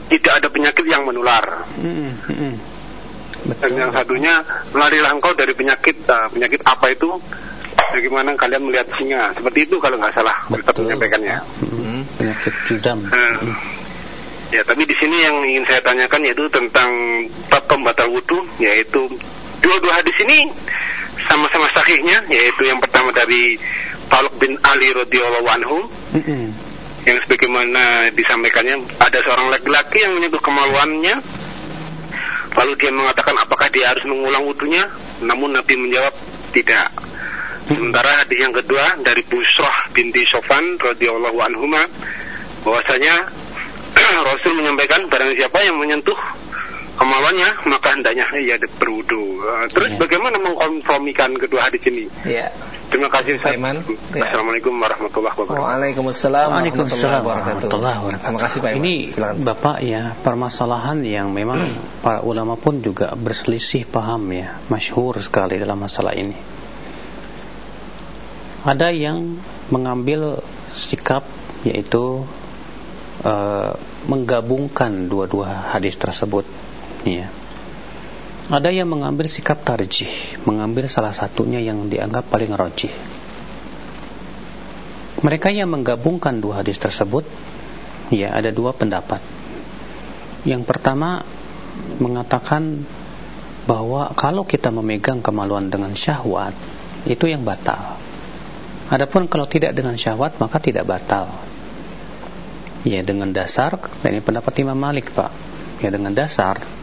tidak ada penyakit yang menular. Mm -hmm. Dan yang satunya melarilah engkau dari penyakit uh, penyakit apa itu? Bagaimana kalian melihat singa? Seperti itu kalau nggak salah Ustaz menyampaikannya. Mm -hmm. Penyakit judam. Uh, ya, tapi di sini yang ingin saya tanyakan yaitu tentang bab pembatal wudhu, yaitu dua-dua hadis ini sama-sama sahihnya yaitu yang pertama dari Talq bin Ali radhiyallahu anhu mm -hmm. yang sebagaimana disampaikannya ada seorang laki-laki yang menyentuh kemaluannya lalu dia mengatakan apakah dia harus mengulang wudhunya namun Nabi menjawab tidak sementara hadis yang kedua dari Busrah binti Sofan radhiyallahu anhuma bahwasanya Rasul menyampaikan barang siapa yang menyentuh kemaluannya maka hendaknya ia berwudu. Uh, terus yeah. bagaimana mengkompromikan kedua hadis ini? Yeah. Terima kasih Pak Iman. Ya. Assalamualaikum warahmatullahi wabarakatuh. Waalaikumsalam warahmatullahi wabarakatuh. Terima kasih Pak Iman. Ini Silakan. Bapak ya permasalahan yang memang para ulama pun juga berselisih paham ya, masyhur sekali dalam masalah ini. Ada yang mengambil sikap yaitu uh, menggabungkan dua-dua hadis tersebut ya ada yang mengambil sikap tarjih, mengambil salah satunya yang dianggap paling rojih. Mereka yang menggabungkan dua hadis tersebut, ya ada dua pendapat. Yang pertama mengatakan bahwa kalau kita memegang kemaluan dengan syahwat, itu yang batal. Adapun kalau tidak dengan syahwat, maka tidak batal. Ya dengan dasar, ini pendapat Imam Malik Pak. Ya dengan dasar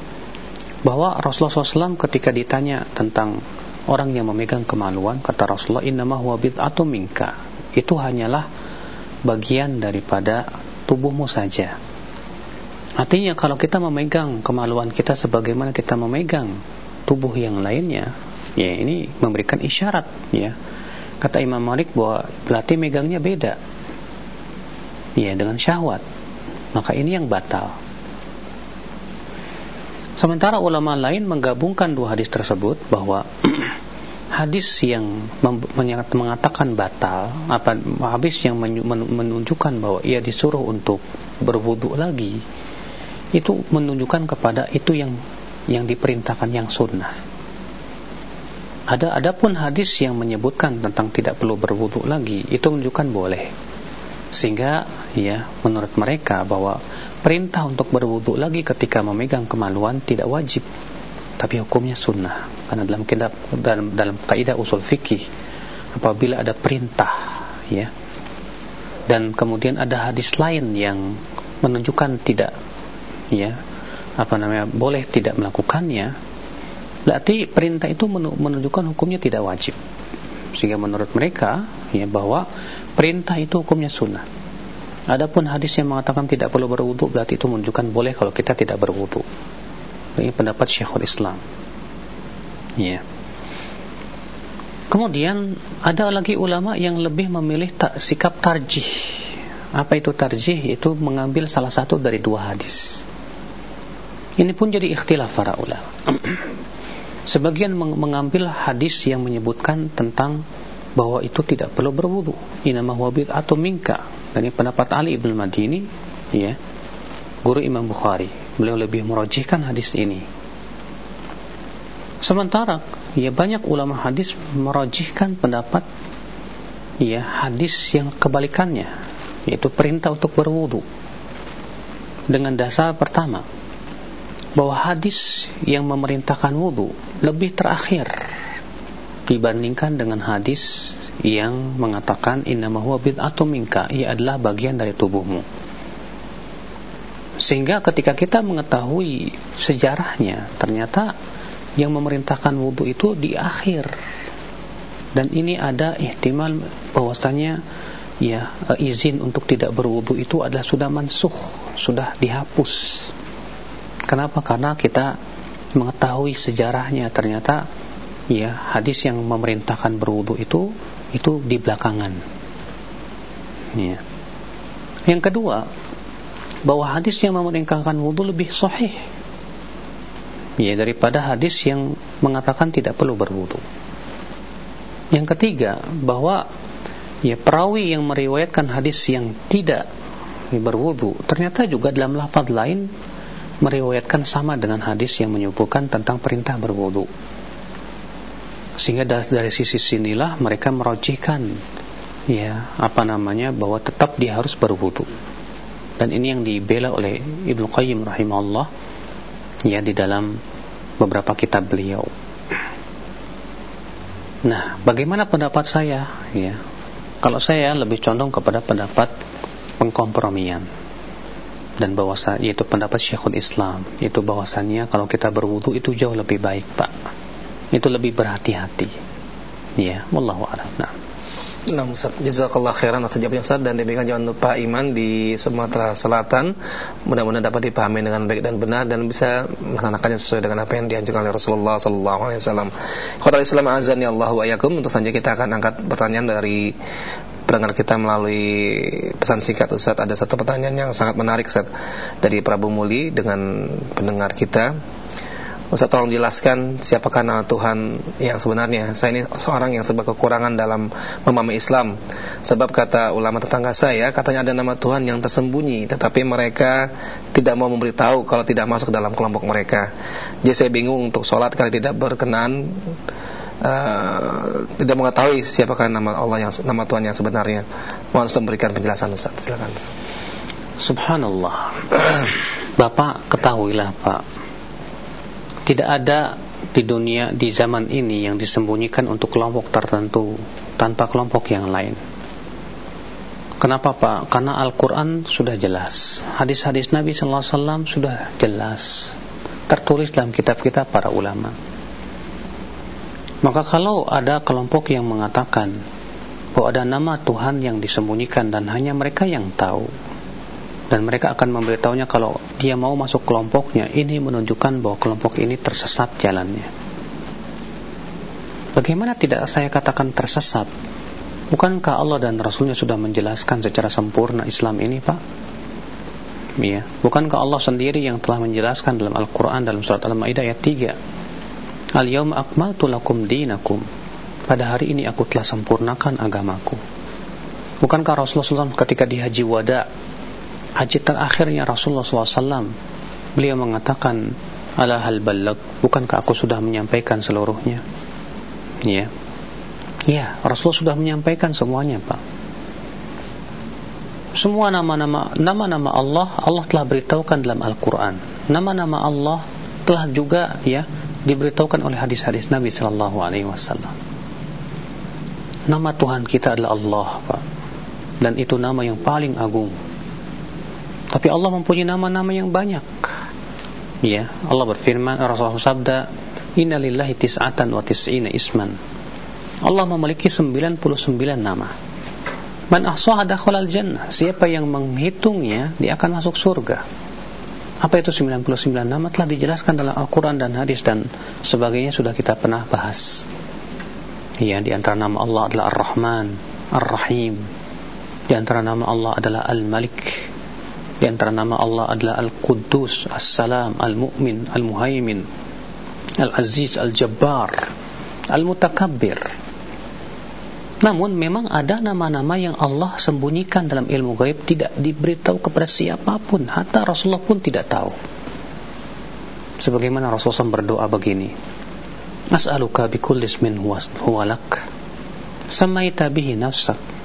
bahwa Rasulullah SAW ketika ditanya tentang orang yang memegang kemaluan kata Rasulullah innama huwa bid'atu minka. Itu hanyalah bagian daripada tubuhmu saja. Artinya kalau kita memegang kemaluan kita sebagaimana kita memegang tubuh yang lainnya ya ini memberikan isyarat ya. Kata Imam Malik bahwa berarti megangnya beda ya dengan syahwat. Maka ini yang batal Sementara ulama lain menggabungkan dua hadis tersebut bahwa hadis yang mengatakan batal, apa hadis yang menunjukkan bahwa ia disuruh untuk berwudu lagi, itu menunjukkan kepada itu yang yang diperintahkan yang sunnah. Ada adapun hadis yang menyebutkan tentang tidak perlu berwudu lagi, itu menunjukkan boleh. Sehingga ya menurut mereka bahwa perintah untuk berwudu lagi ketika memegang kemaluan tidak wajib. Tapi hukumnya sunnah. Karena dalam kitab dalam dalam kaidah usul fikih apabila ada perintah ya. Dan kemudian ada hadis lain yang menunjukkan tidak ya apa namanya boleh tidak melakukannya berarti perintah itu menunjukkan hukumnya tidak wajib. Sehingga menurut mereka ya bahwa perintah itu hukumnya sunnah Adapun hadis yang mengatakan tidak perlu berwudu berarti itu menunjukkan boleh kalau kita tidak berwudu. Ini pendapat Syekhul Islam. Ya. Kemudian ada lagi ulama yang lebih memilih ta sikap tarjih. Apa itu tarjih? Itu mengambil salah satu dari dua hadis. Ini pun jadi ikhtilaf para ulama. Sebagian mengambil hadis yang menyebutkan tentang bahwa itu tidak perlu berwudu. Inama huwa atau minka. Dan ini pendapat Ali ibn Madini ya. Guru Imam Bukhari. Beliau lebih merojihkan hadis ini. Sementara ya banyak ulama hadis merojihkan pendapat ya hadis yang kebalikannya yaitu perintah untuk berwudu dengan dasar pertama bahwa hadis yang memerintahkan wudu lebih terakhir dibandingkan dengan hadis yang mengatakan innama huwa bid'atu minka ia adalah bagian dari tubuhmu. Sehingga ketika kita mengetahui sejarahnya ternyata yang memerintahkan wudhu itu di akhir. Dan ini ada ihtimal bahwasanya ya izin untuk tidak berwudhu itu adalah sudah mansuh sudah dihapus. Kenapa? Karena kita mengetahui sejarahnya ternyata ya hadis yang memerintahkan berwudhu itu itu di belakangan. Ya. Yang kedua, bahwa hadis yang memerintahkan wudhu lebih sahih ya daripada hadis yang mengatakan tidak perlu berwudhu. Yang ketiga, bahwa ya perawi yang meriwayatkan hadis yang tidak berwudhu ternyata juga dalam lafaz lain meriwayatkan sama dengan hadis yang menyebutkan tentang perintah berwudhu sehingga dari sisi sinilah mereka merojihkan ya apa namanya bahwa tetap dia harus berwudu. Dan ini yang dibela oleh Ibnu Qayyim rahimahullah ya di dalam beberapa kitab beliau. Nah bagaimana pendapat saya? Ya kalau saya lebih condong kepada pendapat pengkompromian dan bahwasanya yaitu pendapat Syekhul Islam itu bahwasannya kalau kita berwudu itu jauh lebih baik Pak itu lebih berhati-hati. Ya, wallahu a'lam. Nah. Nah Ustaz, jazakallah khairan atas jawabannya Ustaz dan demikian jangan lupa iman di Sumatera Selatan mudah-mudahan dapat dipahami dengan baik dan benar dan bisa melaksanakannya sesuai dengan apa yang dianjurkan oleh Rasulullah sallallahu alaihi wasallam. Khotul Islam azan ya Allah wa Untuk selanjutnya kita akan angkat pertanyaan dari pendengar kita melalui pesan singkat Ustaz. Ada satu pertanyaan yang sangat menarik Ustaz dari Prabu Muli dengan pendengar kita Ustaz tolong jelaskan siapakah nama Tuhan yang sebenarnya. Saya ini seorang yang sebab kekurangan dalam memahami Islam. Sebab kata ulama tetangga saya Katanya ada nama Tuhan yang tersembunyi Tetapi mereka tidak mau memberitahu Kalau tidak masuk dalam kelompok mereka. Jadi saya bingung untuk sholat Kalau tidak berkenan uh, Tidak mengetahui siapakah nama Allah yang nama Tuhan yang sebenarnya. Mohon Ustaz memberikan penjelasan Ustaz. Silakan. Subhanallah. Bapak ketahuilah Pak tidak ada di dunia di zaman ini yang disembunyikan untuk kelompok tertentu tanpa kelompok yang lain. Kenapa Pak? Karena Al-Quran sudah jelas Hadis-hadis Nabi SAW sudah jelas Tertulis dalam kitab-kitab para ulama Maka kalau ada kelompok yang mengatakan Bahwa ada nama Tuhan yang disembunyikan Dan hanya mereka yang tahu dan mereka akan memberitahunya kalau dia mau masuk kelompoknya. Ini menunjukkan bahwa kelompok ini tersesat jalannya. Bagaimana tidak saya katakan tersesat? Bukankah Allah dan Rasulnya sudah menjelaskan secara sempurna Islam ini Pak? Ya bukankah Allah sendiri yang telah menjelaskan dalam Al-Quran dalam surat Al-Ma'idah ayat 3 Al-yawma akmaltu lakum dinakum. Pada hari ini aku telah sempurnakan agamaku. Bukankah Rasulullah SAW ketika di haji wada haji terakhirnya Rasulullah SAW beliau mengatakan ala hal balag bukankah aku sudah menyampaikan seluruhnya? Ya. Ya Rasulullah sudah menyampaikan semuanya Pak. Semua nama-nama nama-nama Allah Allah telah beritahukan dalam Al-Quran. Nama-nama Allah telah juga ya diberitahukan oleh hadis-hadis Nabi Sallallahu Alaihi Wasallam. Nama Tuhan kita adalah Allah Pak. Dan itu nama yang paling agung tapi Allah mempunyai nama-nama yang banyak. Ya, Allah berfirman Rasulullah sabda, "Inna lillahi tis'atan wa tis'ina isman." Allah memiliki 99 nama. Man ahsaha dakhala jannah Siapa yang menghitungnya, dia akan masuk surga. Apa itu 99 nama telah dijelaskan dalam Al-Quran dan hadis dan sebagainya sudah kita pernah bahas. Ya, di antara nama Allah adalah Ar-Rahman, Ar-Rahim. Di antara nama Allah adalah Al-Malik, di antara nama Allah adalah Al-Quddus, As-Salam, Al-Mu'min, Al-Muhaimin, Al-Aziz, Al-Jabbar, Al-Mutakabbir. Namun memang ada nama-nama yang Allah sembunyikan dalam ilmu gaib tidak diberitahu kepada siapa pun, hatta Rasulullah pun tidak tahu. Sebagaimana Rasulullah berdoa begini, As'aluka bikullis min huwa lak, samaita bihi nafsak,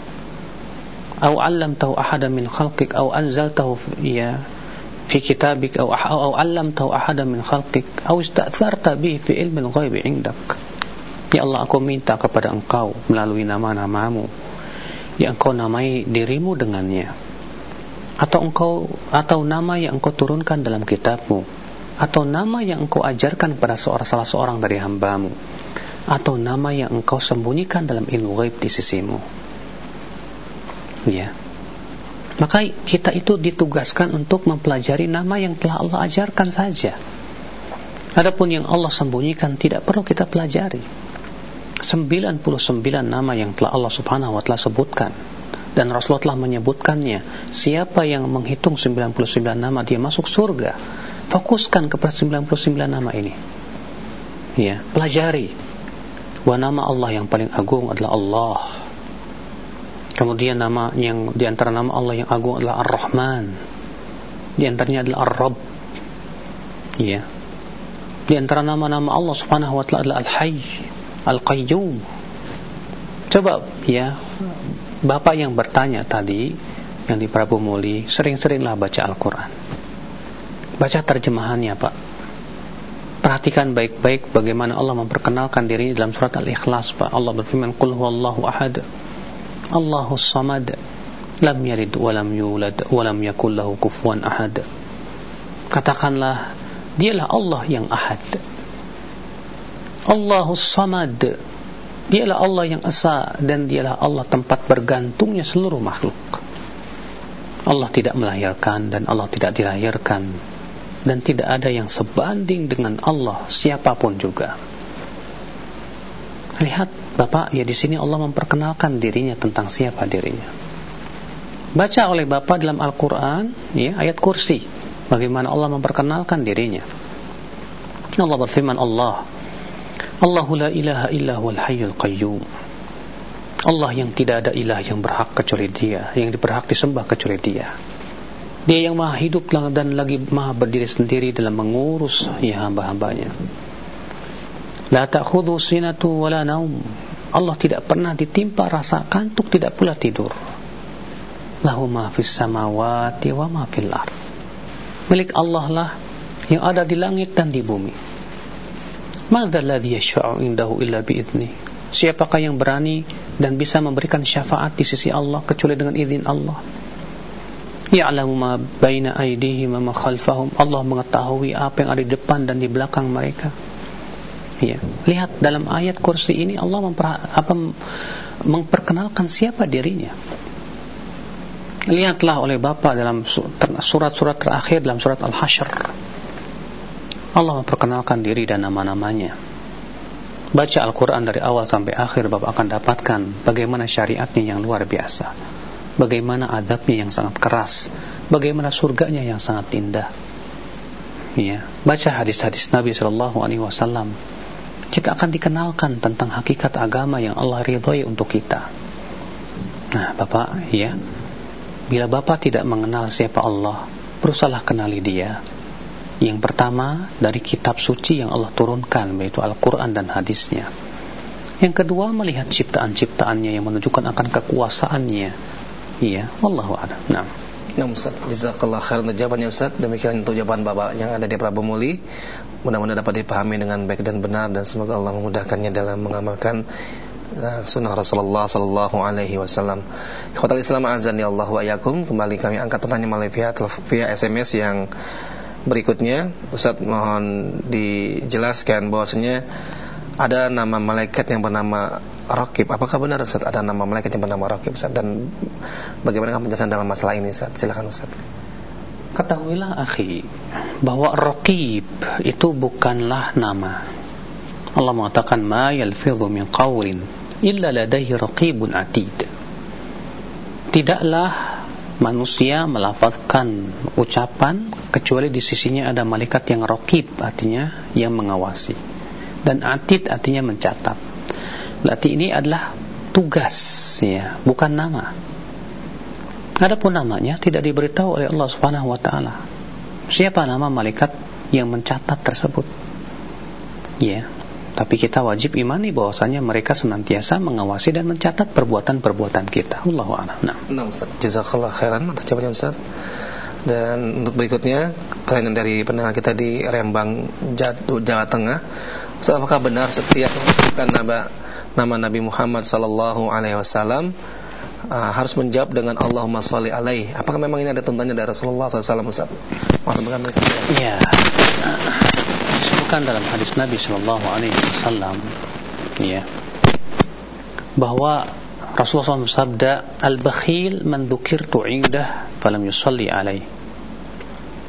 au 'allamtahu ahadan min khalqik au anzaltahu ya fi kitabik atau ah, au 'allamtahu ahadan min khalqik atau ista'tharta bihi fi ilmin ghaibi 'indak. Ya Allah aku minta kepada engkau melalui nama-namamu yang engkau namai dirimu dengannya. Atau engkau atau nama yang engkau turunkan dalam kitabmu. Atau nama yang engkau ajarkan kepada seorang salah seorang dari hambamu. Atau nama yang engkau sembunyikan dalam ilmu gaib di sisimu ya maka kita itu ditugaskan untuk mempelajari nama yang telah Allah ajarkan saja. Adapun yang Allah sembunyikan tidak perlu kita pelajari. 99 nama yang telah Allah subhanahu wa ta'ala sebutkan. Dan Rasulullah telah menyebutkannya. Siapa yang menghitung 99 nama dia masuk surga. Fokuskan kepada 99 nama ini. Ya pelajari. Bahwa nama Allah yang paling agung adalah Allah Kemudian nama yang di antara nama Allah yang agung adalah Ar-Rahman. Di antaranya adalah Ar-Rabb. Ya. Di antara nama-nama Allah Subhanahu wa taala adalah Al-Hayy, Al-Qayyum. Coba ya, Bapak yang bertanya tadi yang di Prabu Muli, sering-seringlah baca Al-Qur'an. Baca terjemahannya, Pak. Perhatikan baik-baik bagaimana Allah memperkenalkan diri dalam surat Al-Ikhlas, Pak. Allah berfirman, "Qul huwallahu ahad." Allahu samad. Lam yalid wa lam yulad wa lam yakul lahu kufuwan ahad. Katakanlah dialah Allah yang ahad. Allahu samad. Dialah Allah yang esa dan dialah Allah tempat bergantungnya seluruh makhluk. Allah tidak melahirkan dan Allah tidak dilahirkan. Dan tidak ada yang sebanding dengan Allah siapa pun juga. Lihat Bapak, ya di sini Allah memperkenalkan dirinya tentang siapa dirinya. Baca oleh Bapak dalam Al-Qur'an ya ayat kursi. Bagaimana Allah memperkenalkan dirinya. Allah berfirman Allah. Allahu la ilaha illa huwal hayyul qayyum. Allah yang tidak ada ilah yang berhak kecuali dia Yang berhak disembah kecuali dia. Dia yang maha hidup dan lagi maha berdiri sendiri dalam mengurus ya hamba-hambanya La ta'khudhu sinatu wala naum Allah tidak pernah ditimpa rasa kantuk tidak pula tidur Lahu ma fis samawati wa ma fil ard Milik Allah lah yang ada di langit dan di bumi. Madzalladzi yashfa'u indahu illa bi'idzni. Siapakah yang berani dan bisa memberikan syafaat di sisi Allah kecuali dengan izin Allah? Ya'lamu ma baina aydihim wa ma khalfahum. Allah mengetahui apa yang ada di depan dan di belakang mereka. Ya. Lihat dalam ayat kursi ini Allah apa, memperkenalkan siapa dirinya. Lihatlah oleh Bapak dalam surat-surat terakhir dalam surat Al-Hasyr Allah memperkenalkan diri dan nama-namanya. Baca Al-Quran dari awal sampai akhir Bapak akan dapatkan bagaimana syariatnya yang luar biasa. Bagaimana adabnya yang sangat keras. Bagaimana surganya yang sangat indah. Ya, baca hadis-hadis Nabi Wasallam. Kita akan dikenalkan tentang hakikat agama yang Allah ridhoi untuk kita. Nah, Bapak, ya, bila Bapak tidak mengenal siapa Allah, berusaha kenali Dia yang pertama dari kitab suci yang Allah turunkan yaitu Al-Quran dan hadisnya. Yang kedua melihat ciptaan-ciptaannya yang menunjukkan akan kekuasaannya. Iya, wallahu a'lam. Nah. Nah Ustaz, jazakallah khairan jawabannya Ustaz. Demikian untuk jawaban Bapak yang ada di Prabu Muli. Mudah-mudahan dapat dipahami dengan baik dan benar Dan semoga Allah memudahkannya dalam mengamalkan uh, Sunnah Rasulullah Sallallahu Alaihi Wasallam. Khotal Islam azan ya Allah wa ayakum Kembali kami angkat pertanyaan melalui via, via SMS yang berikutnya. Ustaz mohon dijelaskan bahwasanya ada nama malaikat yang bernama Rakib. Apakah benar Ustaz ada nama malaikat yang bernama Rakib Ustaz dan bagaimana penjelasan dalam masalah ini Ustaz? Silakan Ustaz. Ketahuilah akhi bahwa Rakib itu bukanlah nama. Allah mengatakan ma yalfidhu min qawlin illa ladaihi raqibun atid. Tidaklah manusia melafalkan ucapan kecuali di sisinya ada malaikat yang rokib artinya yang mengawasi dan atid artinya mencatat berarti ini adalah tugas ya bukan nama adapun namanya tidak diberitahu oleh Allah Subhanahu wa taala siapa nama malaikat yang mencatat tersebut ya tapi kita wajib imani bahwasanya mereka senantiasa mengawasi dan mencatat perbuatan-perbuatan kita. Allahu a'lam. Nah, nah Ustaz. Jazakallah khairan atas jawabannya Ustaz. Dan untuk berikutnya, pertanyaan dari pendengar kita di Rembang, Jawa Tengah. Ustaz, apakah benar setiap mengucapkan nama nama Nabi Muhammad sallallahu alaihi wasallam uh, harus menjawab dengan Allahumma sholli alaihi. Apakah memang ini ada tuntunan dari Rasulullah SAW Ustaz? Maksud Iya disebutkan dalam hadis Nabi Shallallahu Alaihi Wasallam, ya, bahwa Rasulullah SAW sabda, al-bakhil man dzukirtu indah falam yusalli alaih.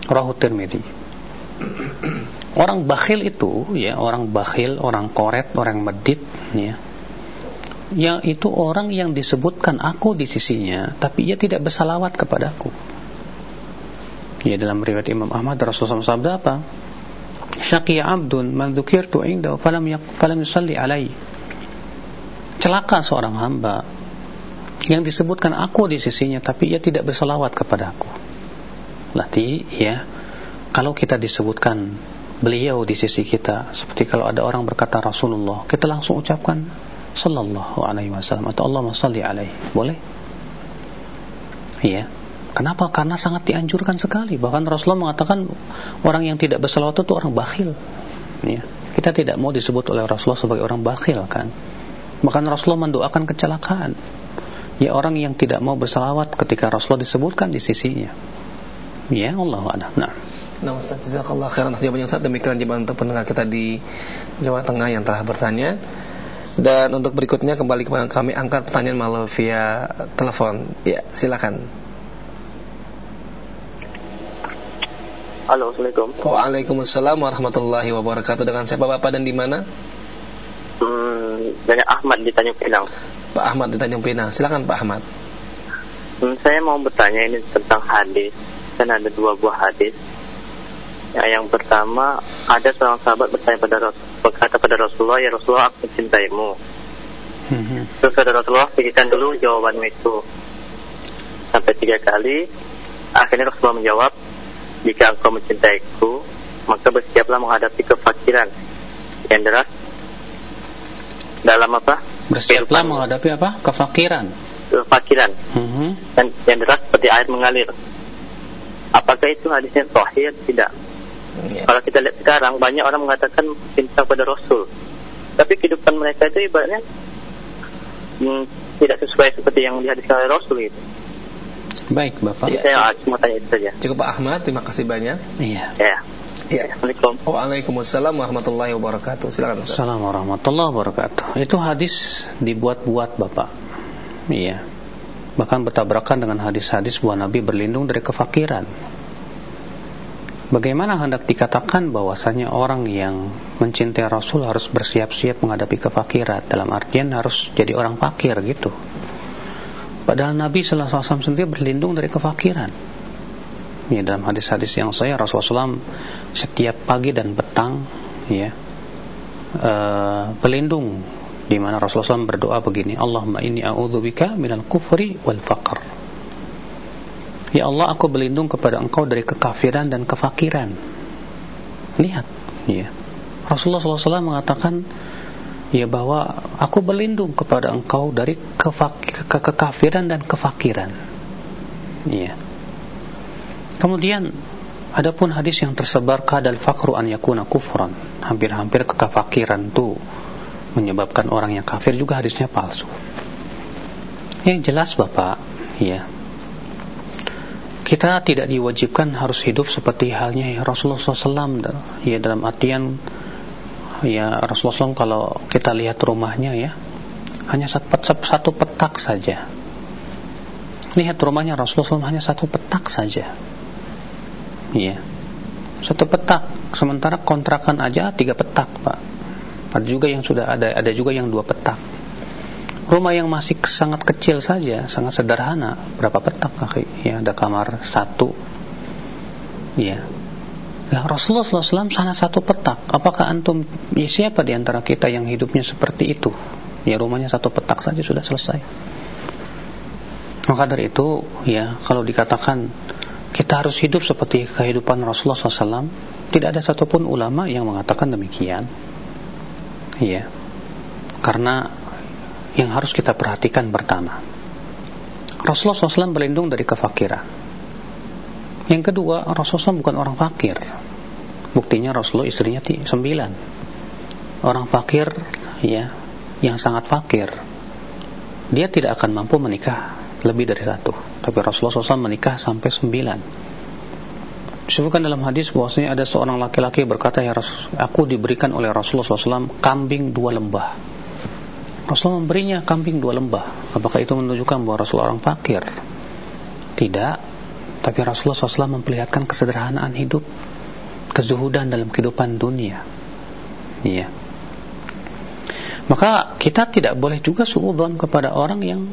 Rahu Tirmidzi. Orang bakhil itu, ya, orang bakhil, orang koret, orang medit, ya, yang itu orang yang disebutkan aku di sisinya, tapi ia tidak bersalawat kepadaku. Ya dalam riwayat Imam Ahmad Rasulullah SAW sabda apa? syaqi abdun man dzukirtu indahu falam falam yusalli alai celaka seorang hamba yang disebutkan aku di sisinya tapi ia tidak berselawat kepada aku berarti ya kalau kita disebutkan beliau di sisi kita seperti kalau ada orang berkata Rasulullah kita langsung ucapkan sallallahu alaihi wasallam atau Allahumma salli alaihi boleh iya Kenapa? Karena sangat dianjurkan sekali. Bahkan Rasulullah mengatakan orang yang tidak berselawat itu orang bakhil. Ya. Kita tidak mau disebut oleh Rasulullah sebagai orang bakhil kan. Bahkan Rasulullah mendoakan kecelakaan. Ya orang yang tidak mau berselawat ketika Rasulullah disebutkan di sisinya. Ya Allah. Nah. Nah Ustaz Jazakallah khairan atas jawabannya Ustaz Demikian jawaban untuk pendengar kita di Jawa Tengah yang telah bertanya Dan untuk berikutnya kembali kami angkat pertanyaan malu via telepon. Ya, silakan. Halo, Assalamualaikum. Waalaikumsalam warahmatullahi wabarakatuh. Dengan siapa Bapak dan di mana? Hmm, dari Ahmad di Tanjung Pinang. Pak Ahmad di Tanjung Pinang. Silakan Pak Ahmad. Hmm, saya mau bertanya ini tentang hadis. Kan ada dua buah hadis. Ya, yang pertama, ada seorang sahabat bertanya pada Rasul berkata pada Rasulullah, ya Rasulullah aku mencintaimu. Mm-hmm. Terus kata Rasulullah, pikirkan dulu jawabanmu itu. Sampai tiga kali, akhirnya Rasulullah menjawab, jika engkau mencintaiku, maka bersiaplah menghadapi kefakiran yang deras dalam apa? Bersiaplah menghadapi apa? Kefakiran. Kefakiran. Mm-hmm. Dan yang deras seperti air mengalir. Apakah itu hadisnya sahih tidak? Ya. Kalau kita lihat sekarang banyak orang mengatakan cinta pada Rasul, tapi kehidupan mereka itu ibaratnya hmm, tidak sesuai seperti yang dihadiskan oleh Rasul itu. Baik, Bapak. Jadi saya cuma tanya itu saja. Cukup Pak Ahmad, terima kasih banyak. Iya. Ya. Ya. Assalamualaikum. Waalaikumsalam warahmatullahi wabarakatuh. Silakan Ustaz. Assalamualaikum warahmatullahi wabarakatuh. Itu hadis dibuat-buat, Bapak. Iya. Bahkan bertabrakan dengan hadis-hadis bahwa Nabi berlindung dari kefakiran. Bagaimana hendak dikatakan bahwasanya orang yang mencintai Rasul harus bersiap-siap menghadapi kefakiran dalam artian harus jadi orang fakir gitu. Padahal Nabi sallallahu alaihi wasallam sendiri berlindung dari kefakiran. Ya, dalam hadis-hadis yang saya Rasulullah SAW setiap pagi dan petang ya uh, di mana Rasulullah SAW berdoa begini, Allahumma inni a'udzubika minal kufri wal faqr. Ya Allah aku berlindung kepada engkau dari kekafiran dan kefakiran. Lihat. Ya. Rasulullah SAW mengatakan ya bahwa aku berlindung kepada engkau dari kefak ke kekafiran dan kefakiran. Ya. Kemudian Adapun hadis yang tersebar kadal fakru an yakuna kufran. Hampir-hampir kekafiran itu Menyebabkan orang yang kafir juga hadisnya palsu. Yang jelas Bapak Ya kita tidak diwajibkan harus hidup seperti halnya Rasulullah SAW ya dalam artian ya Rasulullah SAW kalau kita lihat rumahnya ya hanya satu petak saja. Lihat rumahnya Rasulullah SAW hanya satu petak saja. Ya satu petak sementara kontrakan aja tiga petak pak. Ada juga yang sudah ada ada juga yang dua petak rumah yang masih sangat kecil saja, sangat sederhana, berapa petak kaki? Ya, ada kamar satu. Ya. Lah Rasulullah SAW sana satu petak. Apakah antum ya siapa di antara kita yang hidupnya seperti itu? Ya rumahnya satu petak saja sudah selesai. Maka dari itu, ya kalau dikatakan kita harus hidup seperti kehidupan Rasulullah SAW, tidak ada satupun ulama yang mengatakan demikian. Ya, karena yang harus kita perhatikan pertama. Rasulullah SAW berlindung dari kefakiran. Yang kedua Rasulullah SAW bukan orang fakir. Buktinya Rasulullah istrinya sembilan. Orang fakir ya yang sangat fakir. Dia tidak akan mampu menikah lebih dari satu. Tapi Rasulullah SAW menikah sampai sembilan. Disebutkan dalam hadis bahwasanya ada seorang laki-laki berkata ya Rasul aku diberikan oleh Rasulullah SAW kambing dua lembah Rasulullah memberinya kambing dua lembah. Apakah itu menunjukkan bahwa Rasulullah orang fakir? Tidak. Tapi Rasulullah SAW memperlihatkan kesederhanaan hidup, kezuhudan dalam kehidupan dunia. Iya. Maka kita tidak boleh juga suudzon kepada orang yang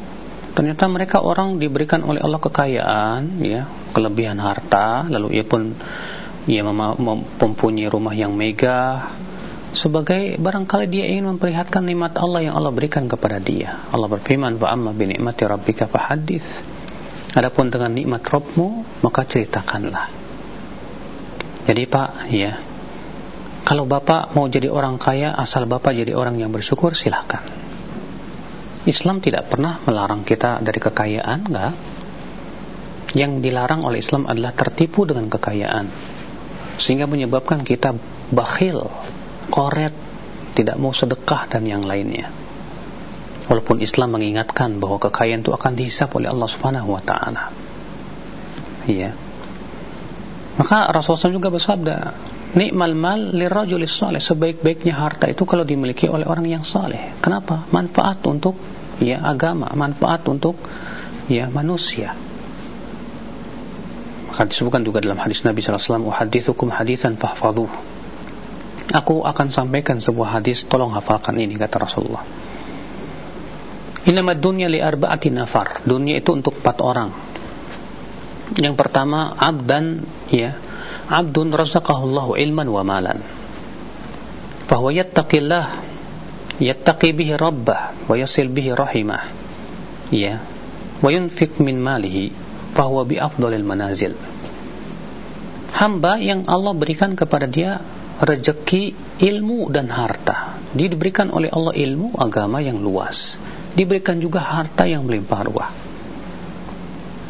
ternyata mereka orang diberikan oleh Allah kekayaan, ya, kelebihan harta, lalu ia pun ia mempunyai rumah yang megah, sebagai barangkali dia ingin memperlihatkan nikmat Allah yang Allah berikan kepada dia. Allah berfirman, "Wa amma bi ni'mati rabbika fahaddits." Adapun dengan nikmat Rabbmu, maka ceritakanlah. Jadi Pak, ya. Kalau Bapak mau jadi orang kaya, asal Bapak jadi orang yang bersyukur, silahkan. Islam tidak pernah melarang kita dari kekayaan, enggak. Yang dilarang oleh Islam adalah tertipu dengan kekayaan. Sehingga menyebabkan kita bakhil koret, tidak mau sedekah dan yang lainnya. Walaupun Islam mengingatkan bahwa kekayaan itu akan dihisap oleh Allah Subhanahu wa taala. Iya. Maka Rasulullah SAW juga bersabda, Nikmal mal lirajulis saleh sebaik-baiknya harta itu kalau dimiliki oleh orang yang saleh. Kenapa? Manfaat untuk ya agama, manfaat untuk ya manusia. Maka disebutkan juga dalam hadis Nabi sallallahu alaihi wasallam, "Uhadditsukum haditsan fahfadhuh." Aku akan sampaikan sebuah hadis, tolong hafalkan ini kata Rasulullah. Inama dunya li arba'ati nafar. Dunia itu untuk empat orang. Yang pertama abdan ya abdun razaqahullahu ilman wa malan fahuwa yattaqillah yattaqi bihi rabbah wa yasil bihi rahimah ya wa yunfik min malihi fahuwa bi afdalil manazil hamba yang Allah berikan kepada dia rezeki ilmu dan harta. Diberikan oleh Allah ilmu agama yang luas. Diberikan juga harta yang melimpah ruah.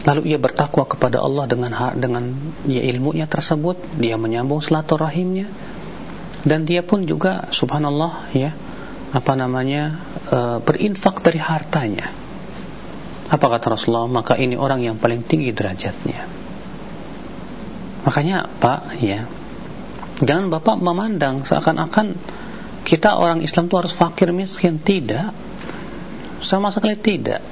Lalu ia bertakwa kepada Allah dengan dengan ya ilmunya tersebut. Dia menyambung silaturahimnya. Dan dia pun juga subhanallah ya apa namanya e, berinfak dari hartanya. Apa kata Rasulullah? Maka ini orang yang paling tinggi derajatnya. Makanya Pak ya jangan Bapak memandang seakan-akan kita orang Islam itu harus fakir miskin tidak sama sekali tidak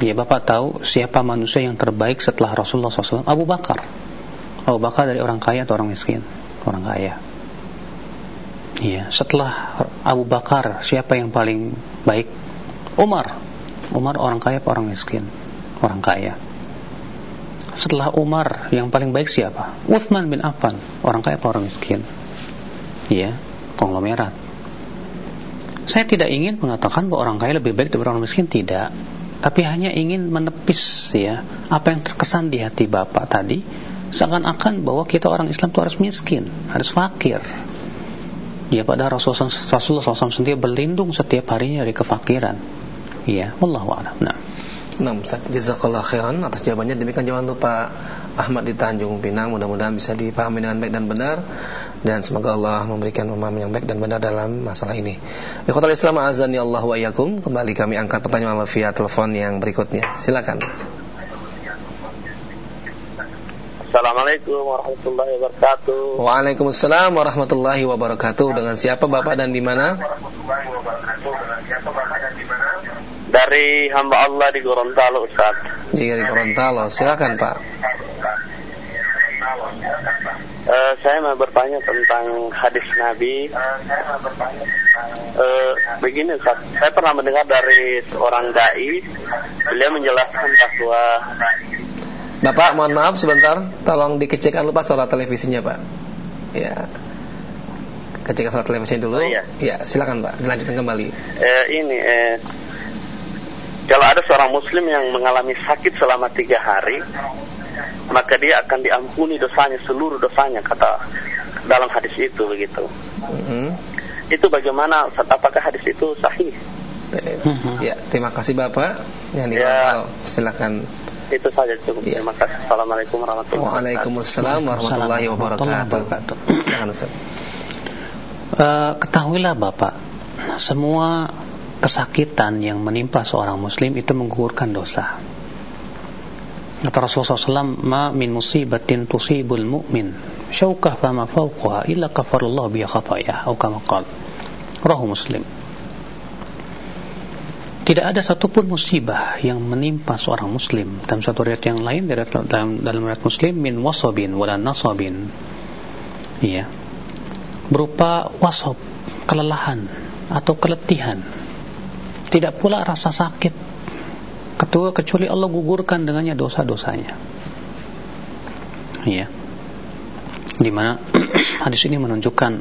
Ya Bapak tahu siapa manusia yang terbaik setelah Rasulullah SAW? Abu Bakar. Abu Bakar dari orang kaya atau orang miskin? Orang kaya. Iya. Setelah Abu Bakar, siapa yang paling baik? Umar. Umar orang kaya atau orang miskin? Orang kaya. Setelah Umar, yang paling baik siapa? Uthman bin Affan. Orang kaya atau orang miskin? Iya. Konglomerat. Saya tidak ingin mengatakan bahwa orang kaya lebih baik daripada orang miskin. Tidak tapi hanya ingin menepis ya apa yang terkesan di hati bapak tadi seakan-akan bahwa kita orang Islam itu harus miskin harus fakir ya pada Rasulullah, SAW sendiri berlindung setiap harinya dari kefakiran ya Allah a'lam nah Nah, jazakallah khairan atas jawabannya. Demikian jawaban untuk Pak Ahmad di Tanjung Pinang. Mudah-mudahan bisa dipahami dengan baik dan benar dan semoga Allah memberikan pemahaman yang baik dan benar dalam masalah ini. Ikhwatul Islam azani Allah wa iyyakum. Kembali kami angkat pertanyaan via telepon yang berikutnya. Silakan. Assalamualaikum warahmatullahi wabarakatuh. Waalaikumsalam warahmatullahi wabarakatuh. Dengan siapa Bapak dan di mana? Dari hamba Allah di Gorontalo Ustaz. Di Gorontalo, silakan Pak. Uh, Saya mau bertanya tentang hadis Nabi. Uh, Begini Ustaz. Saya pernah mendengar dari seorang da'i Beliau menjelaskan bahwa Bapak mohon maaf sebentar. Tolong dikecilkan lupa suara televisinya Pak. Ya. Kecilkan suara televisinya dulu. Oh, iya. Ya silakan Pak. Dilanjutkan kembali. Uh, Ini eh kalau ada seorang muslim yang mengalami sakit selama tiga hari, maka dia akan diampuni dosanya seluruh dosanya kata dalam hadis itu begitu. Mm-hmm. Itu bagaimana? Apakah hadis itu sahih? Mm-hmm. Ya, terima kasih Bapak. Yang ya. silakan. Itu saja cukup. Ya. Terima kasih. Assalamualaikum warahmatullahi wabarakatuh. Waalaikumsalam warahmatullahi wabarakatuh. Silakan Ustaz. Uh, ketahuilah Bapak, semua kesakitan yang menimpa seorang muslim itu menggugurkan dosa. Kata Rasulullah SAW, "Ma min musibatin tusibul mu'min syaukah fama fawqaha illa kafarallahu biha khatayah." Atau kama qala. Rahu Muslim. Tidak ada satupun musibah yang menimpa seorang muslim dalam satu riwayat yang lain dalam dalam riwayat muslim min wasabin wala nasabin. Iya. Berupa wasab, kelelahan atau keletihan tidak pula rasa sakit. Ketua kecuali Allah gugurkan dengannya dosa-dosanya. Ya di mana hadis ini menunjukkan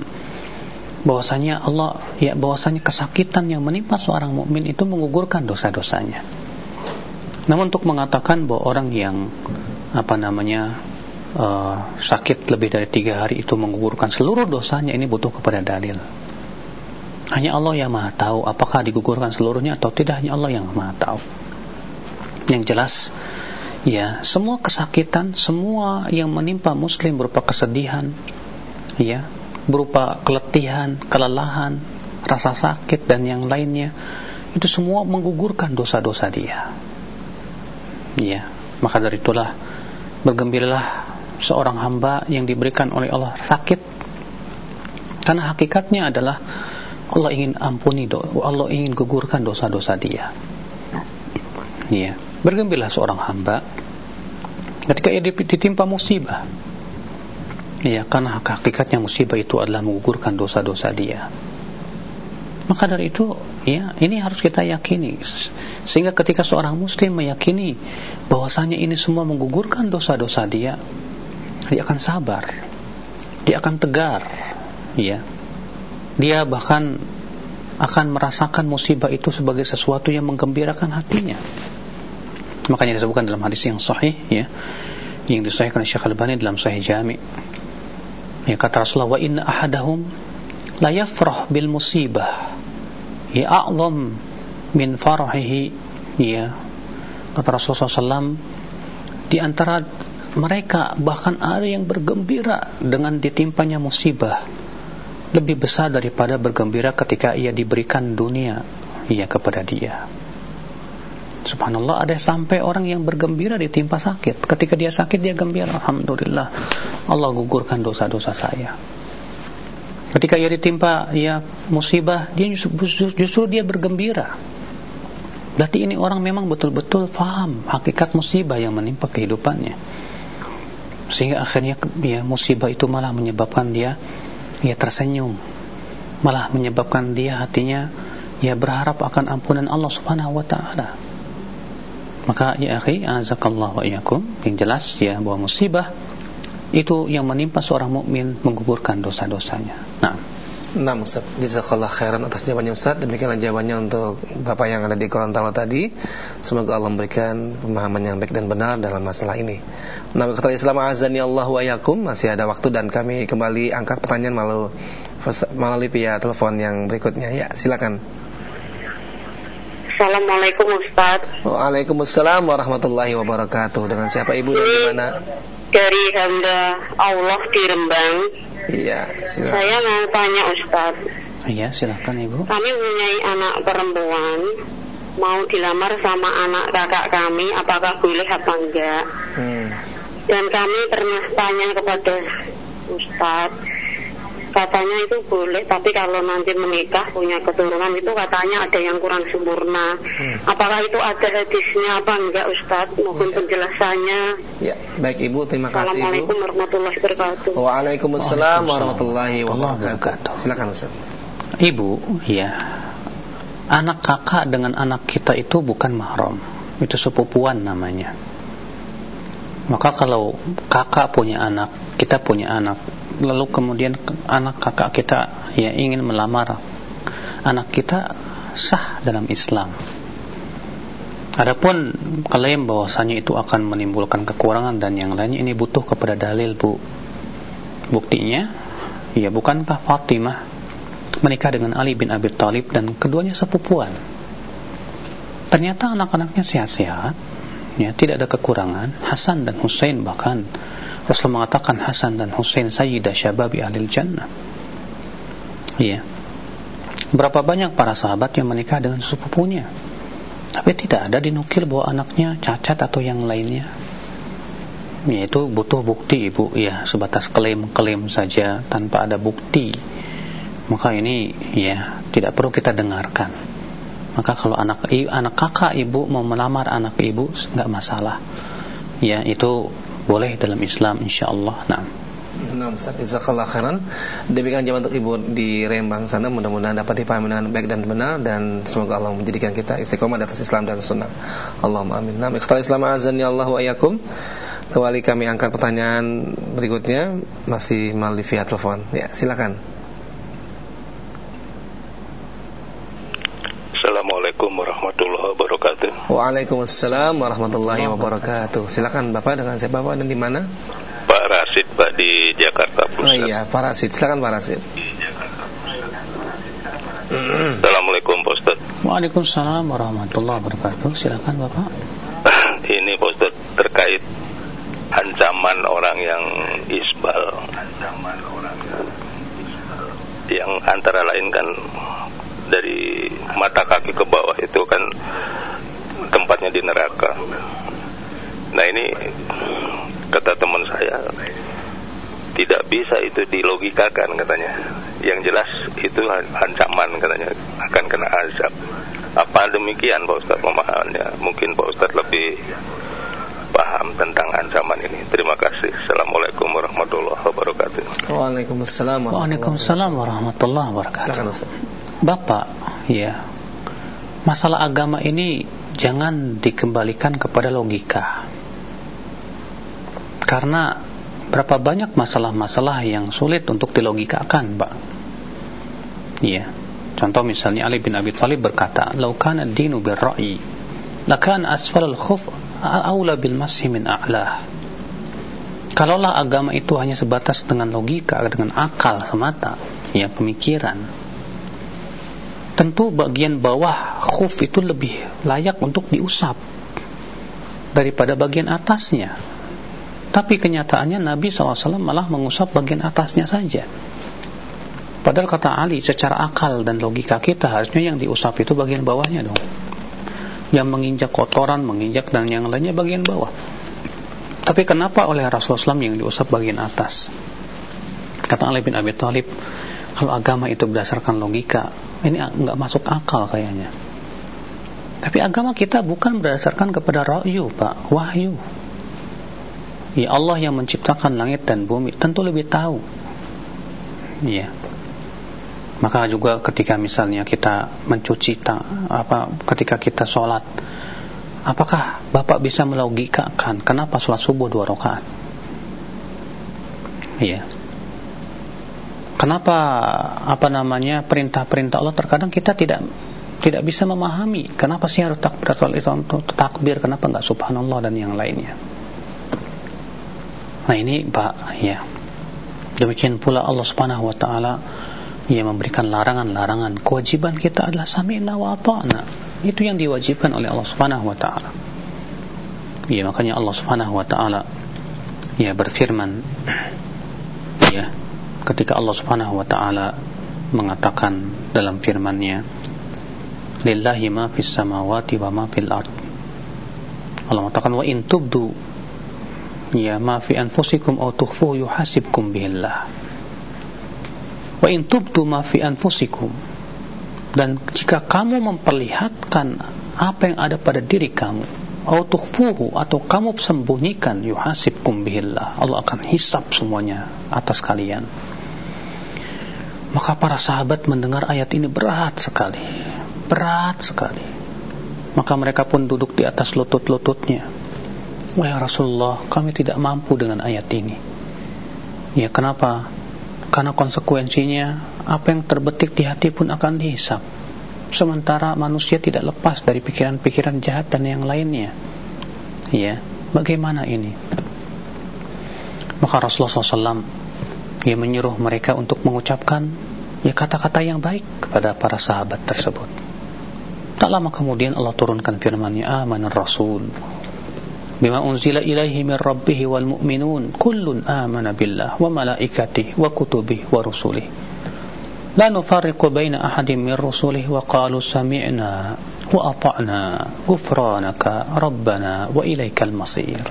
bahwasanya Allah ya bahwasanya kesakitan yang menimpa seorang mukmin itu menggugurkan dosa-dosanya. Namun untuk mengatakan bahwa orang yang apa namanya uh, sakit lebih dari tiga hari itu menggugurkan seluruh dosanya ini butuh kepada dalil hanya Allah yang maha tahu apakah digugurkan seluruhnya atau tidak hanya Allah yang maha tahu. Yang jelas ya, semua kesakitan, semua yang menimpa muslim berupa kesedihan, ya, berupa keletihan, kelelahan, rasa sakit dan yang lainnya, itu semua menggugurkan dosa-dosa dia. Ya, maka dari itulah bergembiralah seorang hamba yang diberikan oleh Allah sakit karena hakikatnya adalah Allah ingin ampuni Allah ingin gugurkan dosa-dosa dia. Ya bergembiralah seorang hamba ketika ia ditimpa musibah. Ya karena hakikatnya musibah itu adalah menggugurkan dosa-dosa dia. Maka dari itu ya ini harus kita yakini. Sehingga ketika seorang muslim meyakini bahwasanya ini semua menggugurkan dosa-dosa dia dia akan sabar. Dia akan tegar. Ya dia bahkan akan merasakan musibah itu sebagai sesuatu yang menggembirakan hatinya. Makanya disebutkan dalam hadis yang sahih ya yang disahihkan Syekh Al-Albani dalam Sahih Jami. Ya kata Rasulullah wa inna ahadahum la yafrah bil musibah ya a'zam min farahihi. Ya kata Rasulullah SAW di antara mereka bahkan ada yang bergembira dengan ditimpanya musibah lebih besar daripada bergembira ketika ia diberikan dunia ya kepada dia Subhanallah ada sampai orang yang bergembira ditimpa sakit ketika dia sakit dia gembira Alhamdulillah Allah gugurkan dosa-dosa saya Ketika ia ditimpa ya musibah, dia justru, justru dia bergembira. Berarti ini orang memang betul-betul faham hakikat musibah yang menimpa kehidupannya. Sehingga akhirnya ya musibah itu malah menyebabkan dia ya tersenyum. Malah menyebabkan dia hatinya ya berharap akan ampunan Allah Subhanahu wa taala. Maka ya akhi, azakallahu wa iyyakum, yang jelas ya bahwa musibah itu yang menimpa seorang mukmin menggugurkan dosa-dosanya. Nah. Nah Ustaz, jazakallah khairan atas jawabannya Ustaz. Demikianlah jawabannya untuk Bapak yang ada di Gorontalo tadi. Semoga Allah memberikan pemahaman yang baik dan benar dalam masalah ini. Nah kata Islam azani Allah wa yakum Masih ada waktu dan kami kembali angkat pertanyaan melalui, melalui via telepon yang berikutnya. Ya silakan. Assalamualaikum Ustaz. Waalaikumsalam warahmatullahi wabarakatuh. Dengan siapa ibu dan di mana? dari hamba Allah di Rembang. Iya, silakan. Saya mau tanya Ustaz. Iya, silakan Ibu. Kami mempunyai anak perempuan mau dilamar sama anak kakak kami apakah boleh apa enggak? Hmm. Dan kami pernah tanya kepada Ustadz katanya itu boleh tapi kalau nanti menikah punya keturunan itu katanya ada yang kurang sempurna. Hmm. apakah itu ada hadisnya apa enggak Ustadz mohon ya. penjelasannya. Ya baik Ibu. Terima kasih Assalamualaikum warahmatullahi wabarakatuh. Waalaikumsalam warahmatullahi wabarakatuh. silakan Ustaz. Ibu ya anak kakak dengan anak kita itu bukan mahram. Itu sepupuan namanya. Maka kalau kakak punya anak kita punya anak lalu kemudian anak kakak kita ya ingin melamar anak kita sah dalam Islam. Adapun klaim bahwasanya itu akan menimbulkan kekurangan dan yang lainnya ini butuh kepada dalil, Bu. Buktinya, ya bukankah Fatimah menikah dengan Ali bin Abi Thalib dan keduanya sepupuan. Ternyata anak-anaknya sehat-sehat, ya tidak ada kekurangan. Hasan dan Husain bahkan Rasul mengatakan Hasan dan Husain sayyidah syababi ahlil jannah. Iya. Berapa banyak para sahabat yang menikah dengan sepupunya. Tapi tidak ada dinukil bahwa anaknya cacat atau yang lainnya. Yaitu butuh bukti ibu ya sebatas klaim-klaim saja tanpa ada bukti. Maka ini ya tidak perlu kita dengarkan. Maka kalau anak anak kakak ibu mau melamar anak ibu nggak masalah. Ya itu boleh dalam Islam insyaallah. Nah. Nah, Ustaz, jazakallah khairan. Demikian jawaban untuk Ibu di Rembang sana mudah-mudahan dapat dipahami dengan baik dan benar dan semoga Allah menjadikan kita istiqomah di atas Islam dan sunnah. Allahumma amin. Nah, ikhtal Islam azan ya Allah wa iyyakum. Kembali kami angkat pertanyaan berikutnya masih melalui via telepon. Ya, silakan. Assalamualaikum warahmatullahi wabarakatuh. Waalaikumsalam warahmatullahi wabarakatuh. Silakan Bapak dengan siapa Bapak dan di mana? Pak Rasid Pak di Jakarta Pusat. Oh iya, Pak Rasid. Silakan Pak Rasid. Assalamualaikum Pak Ustaz. Waalaikumsalam warahmatullahi wabarakatuh. Silakan Bapak. Ini Pak Ustaz terkait ancaman orang yang isbal. Ancaman orang yang antara lain kan dari mata kaki ke bawah itu kan tempatnya di neraka. Nah ini kata teman saya tidak bisa itu dilogikakan katanya. Yang jelas itu ancaman katanya. Akan kena azab. Apa demikian Pak Ustaz pemahamannya mungkin Pak Ustaz lebih paham tentang ancaman ini. Terima kasih. Assalamualaikum warahmatullahi wabarakatuh. Waalaikumsalam Waalaikumsalam warahmatullahi wabarakatuh. Bapak ya. Masalah agama ini jangan dikembalikan kepada logika karena berapa banyak masalah-masalah yang sulit untuk dilogikakan, Pak. Iya. Contoh misalnya Ali bin Abi Thalib berkata, "Lau kana ad-dinu bir-ra'yi, lakana asfal al-khuf aula bil mashi min a'lah." Kalaulah agama itu hanya sebatas dengan logika, dengan akal semata, ya pemikiran, tentu bagian bawah khuf itu lebih layak untuk diusap daripada bagian atasnya. Tapi kenyataannya Nabi SAW malah mengusap bagian atasnya saja. Padahal kata Ali, secara akal dan logika kita harusnya yang diusap itu bagian bawahnya dong. Yang menginjak kotoran, menginjak dan yang lainnya bagian bawah. Tapi kenapa oleh Rasulullah SAW yang diusap bagian atas? Kata Ali bin Abi Thalib, kalau agama itu berdasarkan logika, ini nggak masuk akal kayaknya. Tapi agama kita bukan berdasarkan kepada ra'yu, Pak, wahyu. Ya Allah yang menciptakan langit dan bumi tentu lebih tahu. Ya. Maka juga ketika misalnya kita mencuci ta, apa ketika kita sholat, apakah Bapak bisa melogikakan kenapa sholat subuh dua rakaat? Iya. Kenapa apa namanya perintah-perintah Allah terkadang kita tidak tidak bisa memahami kenapa sih harus takbir itu takbir kenapa enggak subhanallah dan yang lainnya Nah ini Pak ya. Demikian pula Allah Subhanahu wa taala yang memberikan larangan-larangan. Kewajiban kita adalah sami'na wa ata'na. Itu yang diwajibkan oleh Allah Subhanahu wa taala. Ya, makanya Allah Subhanahu wa taala ya berfirman ya ketika Allah Subhanahu wa taala mengatakan dalam firman-Nya lillahi ma fis samawati wa ma fil ard. Allah mengatakan wa in tubdu ya ma fi anfusikum aw tukhfuhu yuhasibkum billah wa in tubtu ma fi anfusikum. Dan jika kamu memperlihatkan apa yang ada pada diri kamu atau tukhfuhu atau kamu sembunyikan yuhasibkum billah Allah akan hisap semuanya atas kalian maka para sahabat mendengar ayat ini berat sekali berat sekali maka mereka pun duduk di atas lutut-lututnya Wahai Rasulullah, kami tidak mampu dengan ayat ini. Ya, kenapa? Karena konsekuensinya apa yang terbetik di hati pun akan dihisap. Sementara manusia tidak lepas dari pikiran-pikiran jahat dan yang lainnya. Ya, bagaimana ini? Maka Rasulullah SAW ia menyuruh mereka untuk mengucapkan ya kata-kata yang baik kepada para sahabat tersebut. Tak lama kemudian Allah turunkan firman-Nya, "Amanar Rasul bima unzila ilaihi min rabbih wal mu'minun kullun amana billah wa malaikatihi wa kutubihi wa rusulih la nufarriqu baina ahadin min rusulih wa qalu sami'na wa ata'na ghufranaka rabbana wa ilaikal masir.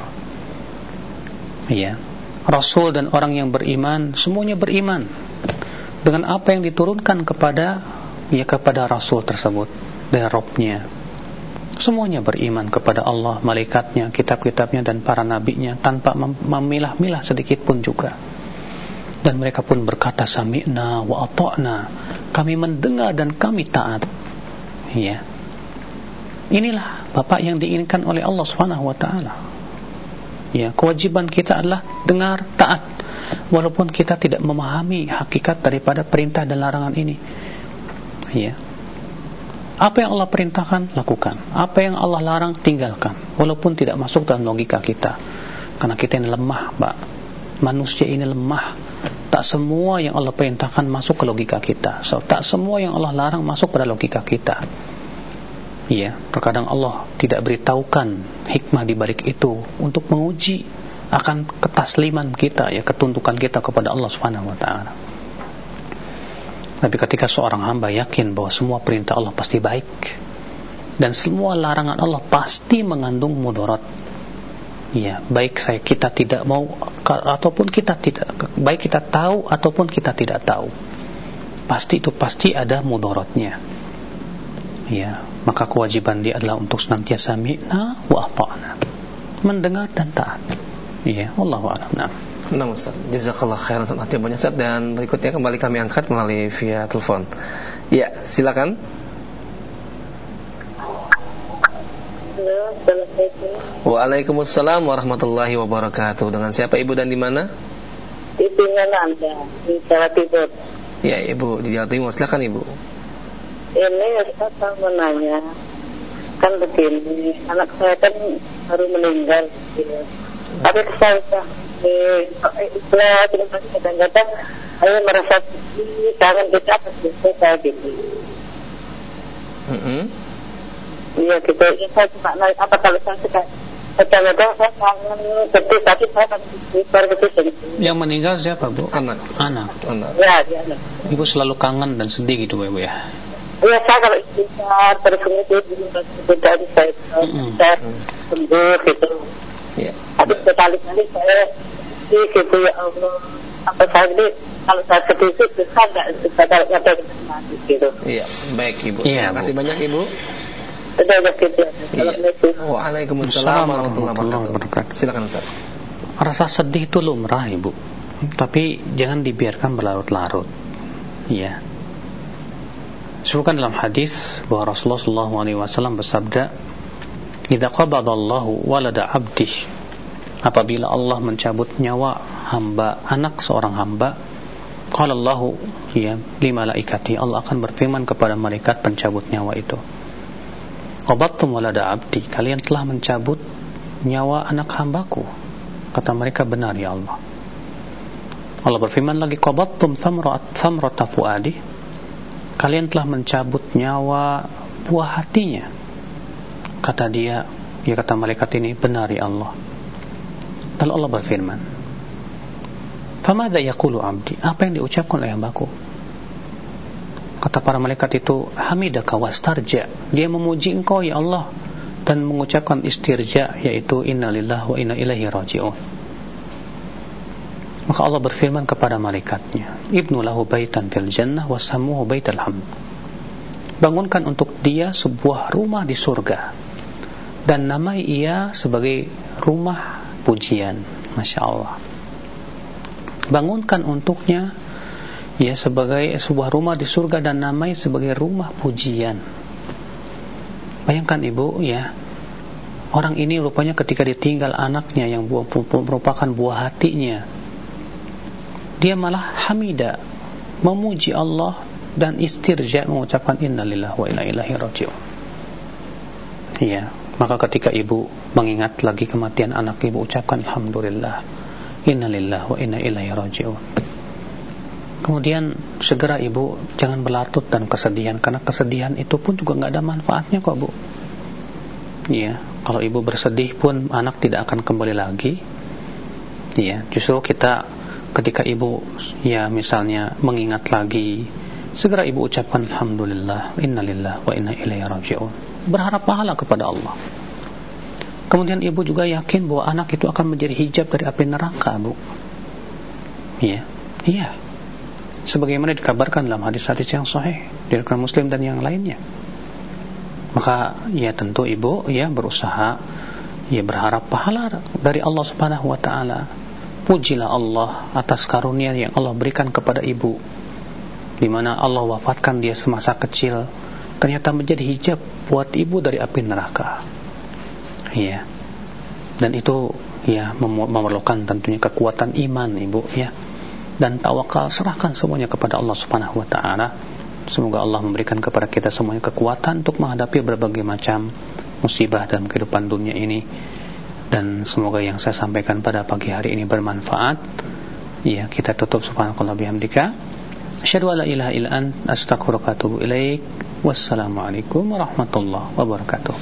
Ya rasul dan orang yang beriman semuanya beriman dengan apa yang diturunkan kepada ya kepada rasul tersebut dari Rabbnya Semuanya beriman kepada Allah, malaikatnya, kitab-kitabnya dan para nabinya tanpa memilah-milah sedikit pun juga. Dan mereka pun berkata sami'na wa ata'na. Kami mendengar dan kami taat. Ya. Inilah Bapak yang diinginkan oleh Allah Subhanahu wa taala. Ya, kewajiban kita adalah dengar, taat. Walaupun kita tidak memahami hakikat daripada perintah dan larangan ini. Ya. Apa yang Allah perintahkan, lakukan. Apa yang Allah larang, tinggalkan. Walaupun tidak masuk dalam logika kita. Karena kita ini lemah, Pak. Manusia ini lemah. Tak semua yang Allah perintahkan masuk ke logika kita. So, tak semua yang Allah larang masuk pada logika kita. Iya, terkadang Allah tidak beritahukan hikmah di balik itu untuk menguji akan ketasliman kita ya ketundukan kita kepada Allah Subhanahu wa taala. Tapi ketika seorang hamba yakin bahwa semua perintah Allah pasti baik dan semua larangan Allah pasti mengandung mudarat, ya baik saya kita tidak mau ataupun kita tidak baik kita tahu ataupun kita tidak tahu pasti itu pasti ada mudorotnya ya maka kewajiban dia adalah untuk senantiasa mi'na wa ata'na mendengar dan taat ya Allah a'lam nah Nah Ustaz, jazakallah khairan Ustaz banyak Ustaz dan berikutnya kembali kami angkat melalui via telepon. Ya, silakan. Waalaikumsalam warahmatullahi wabarakatuh. Dengan siapa Ibu dan di mana? Di Anda, di Jawa Timur. Ya, Ibu di Jawa Timur. Silakan Ibu. Ini Ustaz mau menanya. Kan begini, anak saya kan baru meninggal. Gitu. Tapi saya ikhlas terima kasih. Kadang-kadang saya merasa sedih kangen kita pasti saya gitu. Mm -hmm. iya gitu. Ya, saya cuma naik apa kalau saya suka? Kadang-kadang saya kangen tapi saya masih istighfar gitu yang meninggal siapa bu? Anak. Anak. Anak. Ya dia anak. Ibu selalu kangen dan sedih gitu bu ya Iya saya kalau istighfar terus kemudian tidak saya saya sembuh gitu. Ya. Tapi sekali-kali saya sedih gitu ya Allah. Apa saya ini kalau saya sedih itu bisa nggak bakal ada mati gitu. Iya, baik Ibu. Iya, Terima kasih banyak Ibu. Sudah gitu. Iya. Waalaikumsalam warahmatullahi wabarakatuh. Silakan Ustaz. Rasa sedih itu lumrah Ibu. Tapi jangan dibiarkan berlarut-larut. Iya. Sebutkan dalam hadis bahwa Rasulullah SAW bersabda, "Idza qabadallahu walada 'abdihi apabila Allah mencabut nyawa hamba anak seorang hamba qala Allah ya li malaikati Allah akan berfirman kepada malaikat pencabut nyawa itu. Qabattum walada abdi. Kalian telah mencabut nyawa anak hambaku. Kata mereka benar ya Allah. Allah berfirman lagi qabattum thamrat thamrata fuadi kalian telah mencabut nyawa buah hatinya kata dia ya kata malaikat ini benar ya Allah Lalu Allah berfirman, "Famadza yaqulu 'abdi?" Apa yang diucapkan oleh hambaku? Kata para malaikat itu, "Hamidaka wastarja." Dia memuji Engkau ya Allah dan mengucapkan istirja yaitu innalillahi wa inna ilaihi raji'un. Maka Allah berfirman kepada malaikatnya, "Ibnu lahu baitan fil jannah wa samuhu baital hamd." Bangunkan untuk dia sebuah rumah di surga dan namai ia sebagai rumah pujian. Masya Allah. Bangunkan untuknya ya sebagai sebuah rumah di surga dan namai sebagai rumah pujian. Bayangkan ibu ya. Orang ini rupanya ketika ditinggal anaknya yang merupakan buah hatinya dia malah hamida memuji Allah dan istirja mengucapkan innalillah wa inna ilahi raji'un. Ya maka ketika ibu mengingat lagi kematian anak ibu ucapkan Alhamdulillah Innalillah wa inna ilaihi raji'un. Kemudian segera ibu jangan berlatut dan kesedihan Karena kesedihan itu pun juga nggak ada manfaatnya kok bu. Iya, kalau ibu bersedih pun anak tidak akan kembali lagi. Iya, justru kita ketika ibu ya misalnya mengingat lagi Segera ibu ucapkan Alhamdulillah Innalillah wa inna ilaihi raji'un berharap pahala kepada Allah. Kemudian ibu juga yakin bahwa anak itu akan menjadi hijab dari api neraka, Bu. Iya. Iya. Sebagaimana dikabarkan dalam hadis-hadis yang sahih dari Muslim dan yang lainnya. Maka ya tentu ibu ya berusaha ya berharap pahala dari Allah Subhanahu wa taala. Pujilah Allah atas karunia yang Allah berikan kepada ibu di mana Allah wafatkan dia semasa kecil ternyata menjadi hijab buat ibu dari api neraka. Ya. Dan itu ya memerlukan tentunya kekuatan iman ibu ya. Dan tawakal serahkan semuanya kepada Allah Subhanahu wa taala. Semoga Allah memberikan kepada kita semuanya kekuatan untuk menghadapi berbagai macam musibah dalam kehidupan dunia ini. Dan semoga yang saya sampaikan pada pagi hari ini bermanfaat. Ya, kita tutup subhanakallah bihamdika. Asyhadu an la ilaha illa ant astaghfiruka wa atubu ilaik. Wassalamualaikum warahmatullahi wabarakatuh.